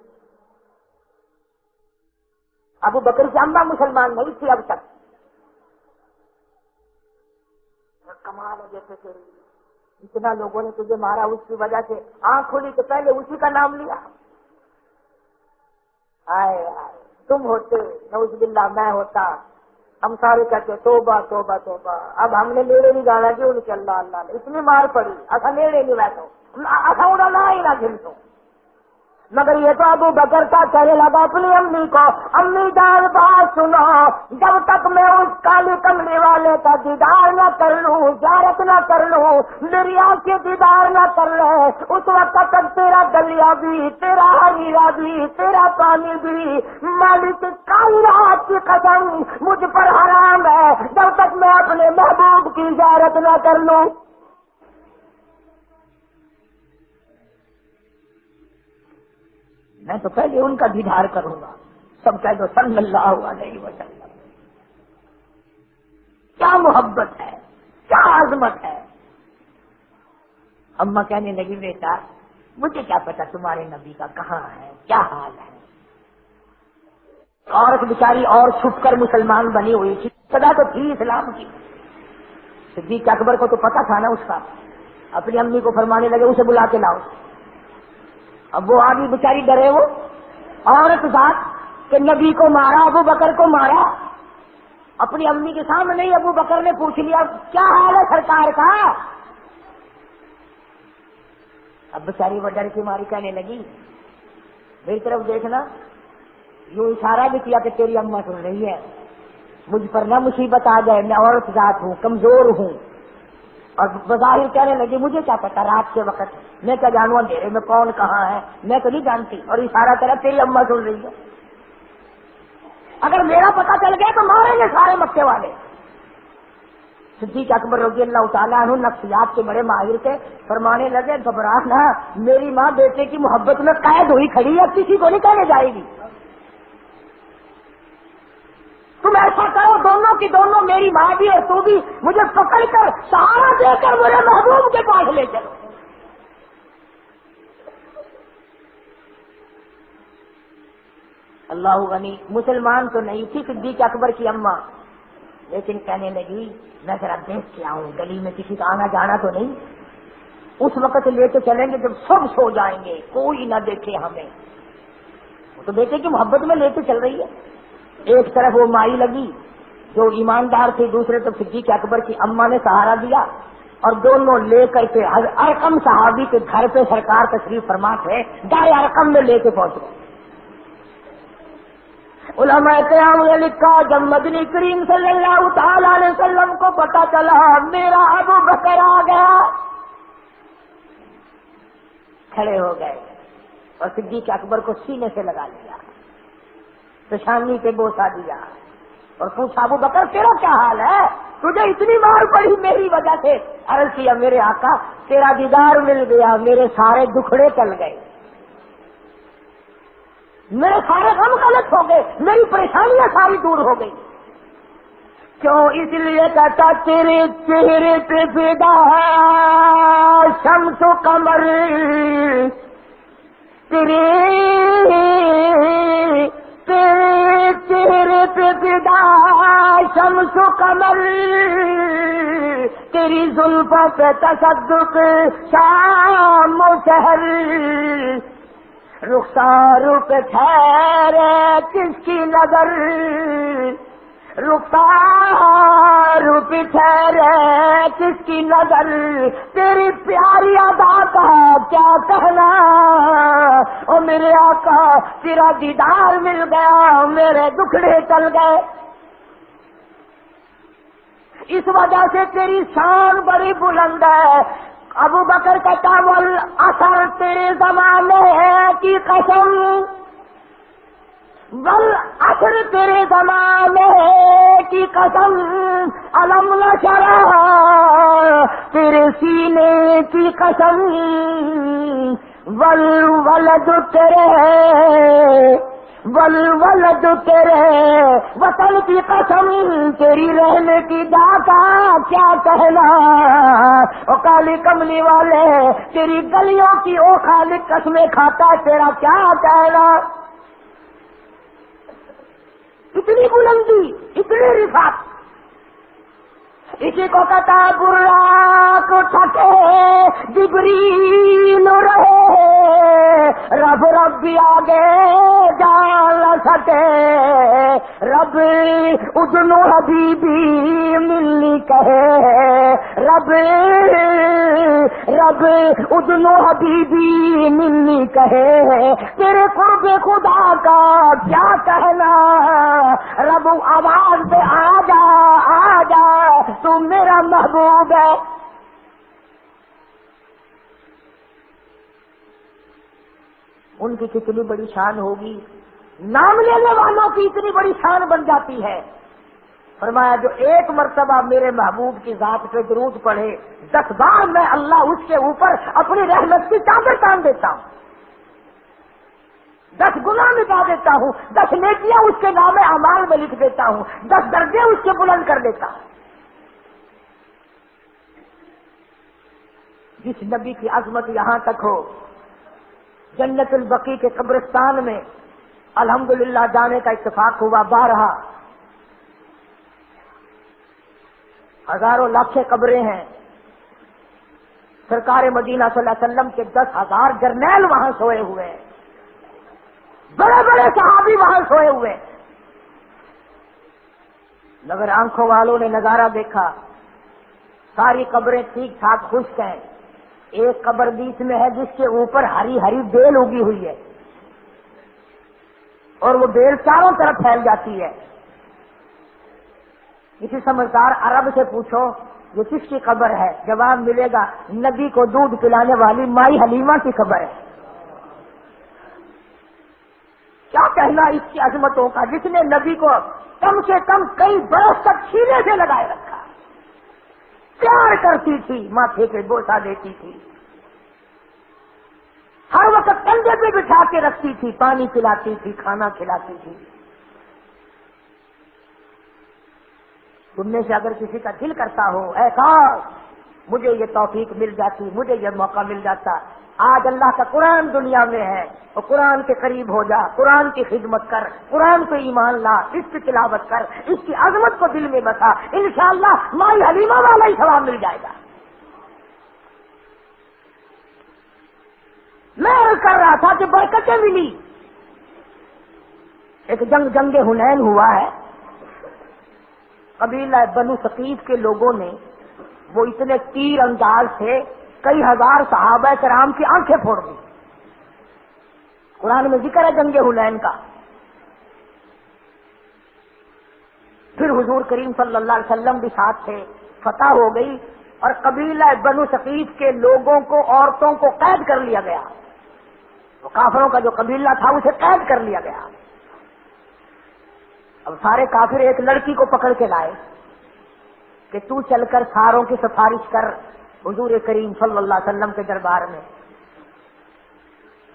ابو بکر کی امبا مسلمان نہیں تھی اب تک۔ کمال ہے جیسے کہ اتنا لوگوں نے تجھے مارا، اس کی وجہ سے آنکھ کھولی تو پہلے اسی کا نام لیا۔ آئے آئے، تم ہوتے نوز باللہ میں ہوتا۔ ہم سارے کہتے توبہ توبہ توبہ۔ اب ہم نے میرے نہیں جانا، کیوں نہیں کے اللہ اللہ نے اتنی مار پڑی۔ اچھا میرے نہیں بیٹھو۔ اصا اڑا نہ ہی نہ گھنٹوں مگر یہ تو ابو بکر کا کہنے لگا، اپنی امی کو، امی جان بات سنو، جب تک میں اس کالی کملی والے کا دیدار نہ کر لوں، زیارت نہ کر لوں میری آنکھیں دیدار نہ کر لے اس وقت تک تیرا دلیا بھی، تیرا ہریرا بھی، تیرا پانی بھی، مالک کالی رات کی قدم مجھ پر حرام ہے، جب تک میں اپنے محبوب کی زیارت نہ کر لوں۔ میں تو پہلے ان کا دیدار کروں گا۔ سب کہہ دو، صلی اللہ علیہ وسلم۔ کیا محبت ہے، کیا عظمت ہے۔ اما کہنے لگی، بیٹا، مجھے کیا پتا تمہارے نبی کا کہاں ہے، کیا حال ہے۔ عورت بیچاری اور چھپ کر مسلمان بنی ہوئی تھی سدا تو تھی اسلام کی۔ صدیق اکبر کو تو پتا تھا نا اس کا۔ اپنی امی کو فرمانے لگے، اسے بلا کے لاؤ۔ اب وہ آدمی بچاری ڈرے وہ عورت ذات کہ نبی کو مارا، ابو بکر کو مارا۔ اپنی امی کے سامنے ہی ابو بکر نے پوچھ لیا، کیا حال ہے سرکار کا؟ اب بچاری وہ ڈر کی ماری کہنے لگی، میری طرف دیکھنا، یوں اشارہ بھی کیا کہ تیری اما سن رہی ہے، مجھ پر نہ مصیبت آ جائے، میں عورت ذات ہوں، کمزور ہوں۔ اور بظاہر کہنے لگی مجھے کیا پتا رات کے وقت میں کیا جانوں اندھیرے میں کون کہاں ہے؟ میں تو نہیں جانتی اور اشارہ کرا تیری اما سن رہی ہے۔ اگر میرا پتا چل گیا تو ماریں گے سارے مکے والے۔ صدیق اکبر رضی اللہ تعالیٰ عنہ نفسیات کے بڑے ماہر تھے، فرمانے لگے گھبراہ میری ماں بیٹے کی محبت میں قید ہوئی کھڑی ہے کسی کو نہیں کہنے جائے گی۔ تم ایسا کرو، دونوں کی دونوں میری ماں بھی اور تو بھی مجھے پکڑ کر سہارا دے کر میرے محبوب کے پاس لے چلو۔ اللہ غنی، مسلمان تو نہیں تھی، صدیق اکبر کی اماں۔ لیکن کہنے لگی، میں ذرا دیکھ کے آؤں، گلی میں کسی کا آنا جانا تو نہیں۔ اس وقت لے کے چلیں گے جب سب سو جائیں گے، کوئی نہ دیکھے ہمیں۔ وہ تو بیٹے کی محبت میں لے کے چل رہی ہے۔ ایک طرف وہ مائی لگی جو ایماندار تھی، دوسرے طرف صدیق اکبر کی اما نے سہارا دیا اور دونوں لے کر کے ارکم صحابی کے گھر پہ سرکار تشریف فرما تھے ڈائے ارکم میں لے کے پہنچے۔ علماء قیام نے لکھا، جب مدنی کریم صلی اللہ تعالی علیہ وسلم کو پتا چلا، میرا ابو بکر آ گیا۔ کھڑے ہو گئے اور صدیق اکبر کو سینے سے لگا لیا۔ پیشانی پہ بوسا دیا۔ اور پوچھا، ابو بکر، تیرا کیا حال ہے؟ تجھے اتنی مار پڑی میری وجہ سے۔ عرض کیا میرے آقا، تیرا دیدار مل گیا، میرے سارے دکھڑے چل گئے۔ میرے سارے غم غلط ہو گئے، میری پریشانیاں ساری دور ہو گئی۔ کیوں اس لیے کہتا، تیرے چہرے پہ پیدا ہے شمس و کمر تیرے تیرے چہرے پہ پیدا شمس و کمر تیری زلف پہ تصدق، شام و شہر۔ رخسار پہ ٹھہرے کس کی نظر؟ رخسار پہ ٹھہرے کس کی نظر؟ تیری پیاری ادا کا کیا کہنا؟ او میرے آقا، تیرا دیدار مل گیا، میرے دکھڑے چل گئے۔ اس وجہ سے تیری شان بڑی بلند ہے۔ ابو بکر کا چاول اثر تیرے زمانے کی قسم۔ بل اثر تیرے زمانے کی قسم علم شرح تیرے سینے کی قسم، ول ولد تیرے، ول ولد تیرے، وطن کی قسم، تیری رہنے کی داتا، کیا کہنا؟ او کالی کملی والے، تیری گلیوں کی، او خالی قسمیں کھاتا تیرا کیا کہنا؟ اتنی بلندی اتنی رفاق۔ اسی کو کہتا برا کو ٹھکے جبری رہے رب رب بھی آگے جان سکے۔ رب ادنو حبیبی ملنی کہے۔ رب رب ادنو حبیبی ملنی کہے۔ تیرے قرب خدا کا کیا کہنا؟ رب، آواز پہ آ جا، آ جا تو میرا محبوب ہے۔ ان کی کتنی بڑی شان ہوگی۔ نام لینے والوں کی اتنی بڑی شان بن جاتی ہے۔ فرمایا، جو ایک مرتبہ میرے محبوب کی ذات پہ درود پڑھے، دس بار میں اللہ اس کے اوپر اپنی رحمت کی چادر تان دیتا ہوں۔ دس گنا مٹا دیتا ہوں، دس نیکیاں اس کے نام امال میں لکھ دیتا ہوں، دس درجے اس کے بلند کر دیتا ہوں۔ جس نبی کی عظمت یہاں تک ہو، جنت البقی کے قبرستان میں الحمدللہ جانے کا اتفاق ہوا بارہا ہزاروں لاکھیں قبریں ہیں۔ سرکار مدینہ صلی اللہ علیہ وسلم کے دس ہزار جرنیل وہاں سوئے ہوئے ہیں۔ بڑے بڑے صحابی وہاں سوئے ہوئے۔ مگر آنکھوں والوں نے نظارہ دیکھا۔ ساری قبریں ٹھیک ٹھاک خشک ہیں۔ ایک قبر بیچ میں ہے جس کے اوپر ہری ہری بیل اگی ہوئی ہے۔ اور وہ بیل چاروں طرف پھیل جاتی ہے۔ کسی سمجھدار عرب سے پوچھو، یہ کس کی خبر ہے؟ جواب ملے گا، نبی کو دودھ پلانے والی مائی حلیمہ کی خبر ہے۔ کیا کہنا اس کی عظمتوں کا جس نے نبی کو کم سے کم کئی برس تک چھینے سے لگائے رکھا۔ پیار کرتی تھی، ماتھے پہ بوسا دیتی تھی۔ ہر وقت کندھے پہ بٹھا کے رکھتی تھی، پانی کھلاتی تھی، کھانا کھلاتی تھی۔ سننے سے اگر کسی کا دل کرتا ہو ایسا مجھے یہ توفیق مل جاتی، مجھے یہ موقع مل جاتا۔ آج اللہ کا قرآن دنیا میں ہے تو قرآن کے قریب ہو جا، قرآن کی خدمت کر، قرآن کو ایمان لا، اس کی تلاوت کر، اس کی عظمت کو دل میں بتا انشاءاللہ مائی حلیمہ والا ہی سواب مل جائے گا۔ میں کر رہا تھا کہ برکتیں ملی۔ ایک جنگ جنگ ہنین ہوا ہے۔ قبیلہ بنو ثقیف کے لوگوں نے وہ اتنے تیر انداز سے کئی ہزار صحابہ کرام کی آنکھیں پھوڑ دی۔ قرآن میں ذکر ہے جنگ حنین کا۔ پھر حضور کریم صلی اللہ علیہ وسلم بھی ساتھ تھے، فتح ہو گئی اور قبیلہ بنو ثقیف کے لوگوں کو، عورتوں کو قید کر لیا گیا۔ وہ کافروں کا جو قبیلہ تھا، اسے قید کر لیا گیا۔ اب سارے کافر ایک لڑکی کو پکڑ کے لائے کہ تو چل کر ساروں کی سفارش کر۔ حضور کریم صلی اللہ علیہ وسلم کے دربار میں۔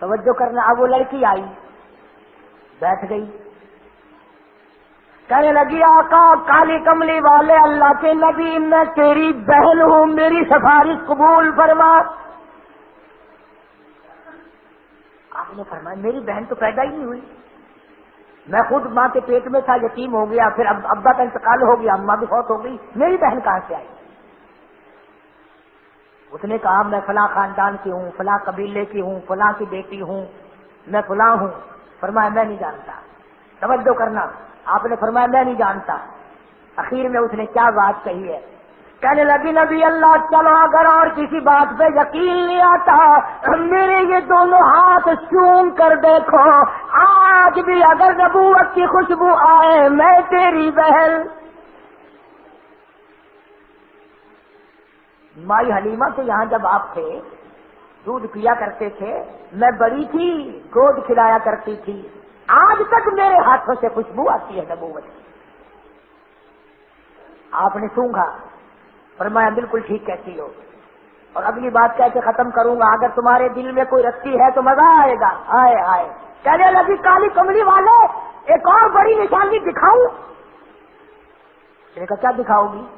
توجہ کرنا، اب وہ لڑکی آئی، بیٹھ گئی۔ کہنے لگی، آقا، کالی کملی والے، اللہ کے نبی، میں تیری بہن ہوں، میری سفارش قبول فرما۔ آپ نے فرمایا، میری بہن تو پیدا ہی نہیں ہوئی۔ میں خود ماں کے پیٹ میں تھا، یتیم ہو گیا، پھر اب ابا کا انتقال ہو گیا، اماں بھی بہت ہو گئی۔ میری بہن کہاں سے آئی؟ اس نے کہا، میں فلاں خاندان کی ہوں، فلاں قبیلے کی ہوں، فلاں کی بیٹی ہوں، میں فلاں ہوں۔ فرمایا، میں نہیں جانتا۔ توجہ کرنا۔ آپ نے فرمایا، میں نہیں جانتا۔ اخیر میں اس نے کیا بات کہی ہے؟ کہنے لگی، نبی اللہ، چلو، اگر اور کسی بات پہ یقین نہیں آتا، میرے یہ دونوں ہاتھ چوم کر دیکھو، آج بھی اگر نبوت کی خوشبو آئے، میں تیری بہن مائی حلیمہ کے یہاں جب آپ تھے، دودھ پیا کرتے تھے، میں بڑی تھی، گود کھلایا کرتی تھی۔ آج تک میرے ہاتھوں سے خوشبو آتی ہے نبوت کی۔ آپ نے سونگا فرمایا، بالکل ٹھیک کہتی ہو۔ اور اگلی بات کہہ کے ختم کروں گا، اگر تمہارے دل میں کوئی رسی ہے تو مزہ آئے گا۔ آئے آئے۔ کہنے لگی، کالی کملی والے، ایک اور بڑی نشانی دکھاؤں۔ کہا، کیا دکھاؤ گی؟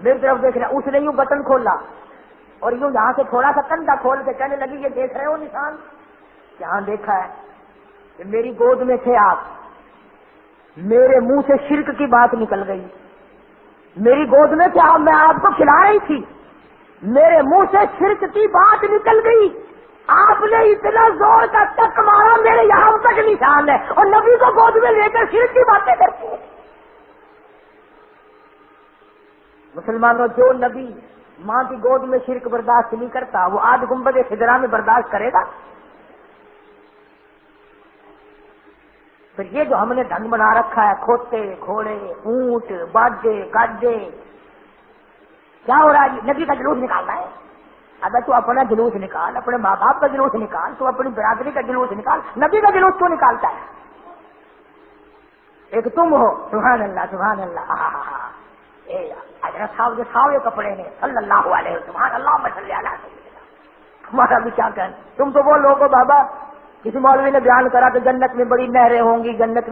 میری طرف دیکھ رہا اس نے یوں بٹن کھولا اور یوں یہاں سے تھوڑا سا کندھا کھول کے کہنے لگی، یہ دیکھ رہے ہو نشان؟ یہاں دیکھا ہے؟ کہ میری گود میں تھے آپ۔ میرے منہ سے شرک کی بات نکل گئی۔ میری گود میں تھے آپ، میں آپ کو کھلا رہی تھی۔ میرے منہ سے شرک کی بات نکل گئی۔ آپ نے اتنا زور کا تک مارا، میرے یہاں تک نشان ہے۔ اور نبی کو گود میں لے کر شرک کی باتیں کرتی ہیں۔ مسلمانوں جو نبی ماں کی گود میں شرک برداشت نہیں کرتا وہ آج گنبد خدرا میں برداشت کرے گا پھر یہ جو ہم نے ڈھنگ بنا رکھا ہے کھوتے گھوڑے اونٹ باجے گاجے کیا ہو رہا ہے نبی کا جلوس نکالنا ہے اگر تو اپنا جلوس نکال اپنے ماں باپ کا جلوس نکال تو اپنی برادری کا جلوس نکال نبی کا جلوس کیوں نکالتا ہے ایک تم ہو سبحان اللہ سبحان اللہ حضرت صاحب جو ساوے کپڑے ہیں صلی اللہ علیہ سبحان اللہ مسلح اللہ تمہارا بھی کیا کہنا؟ تم تو وہ لوگ بابا، کسی مولوی نے بیان کرا کہ جنت میں بڑی نہریں ہوں گی، جنت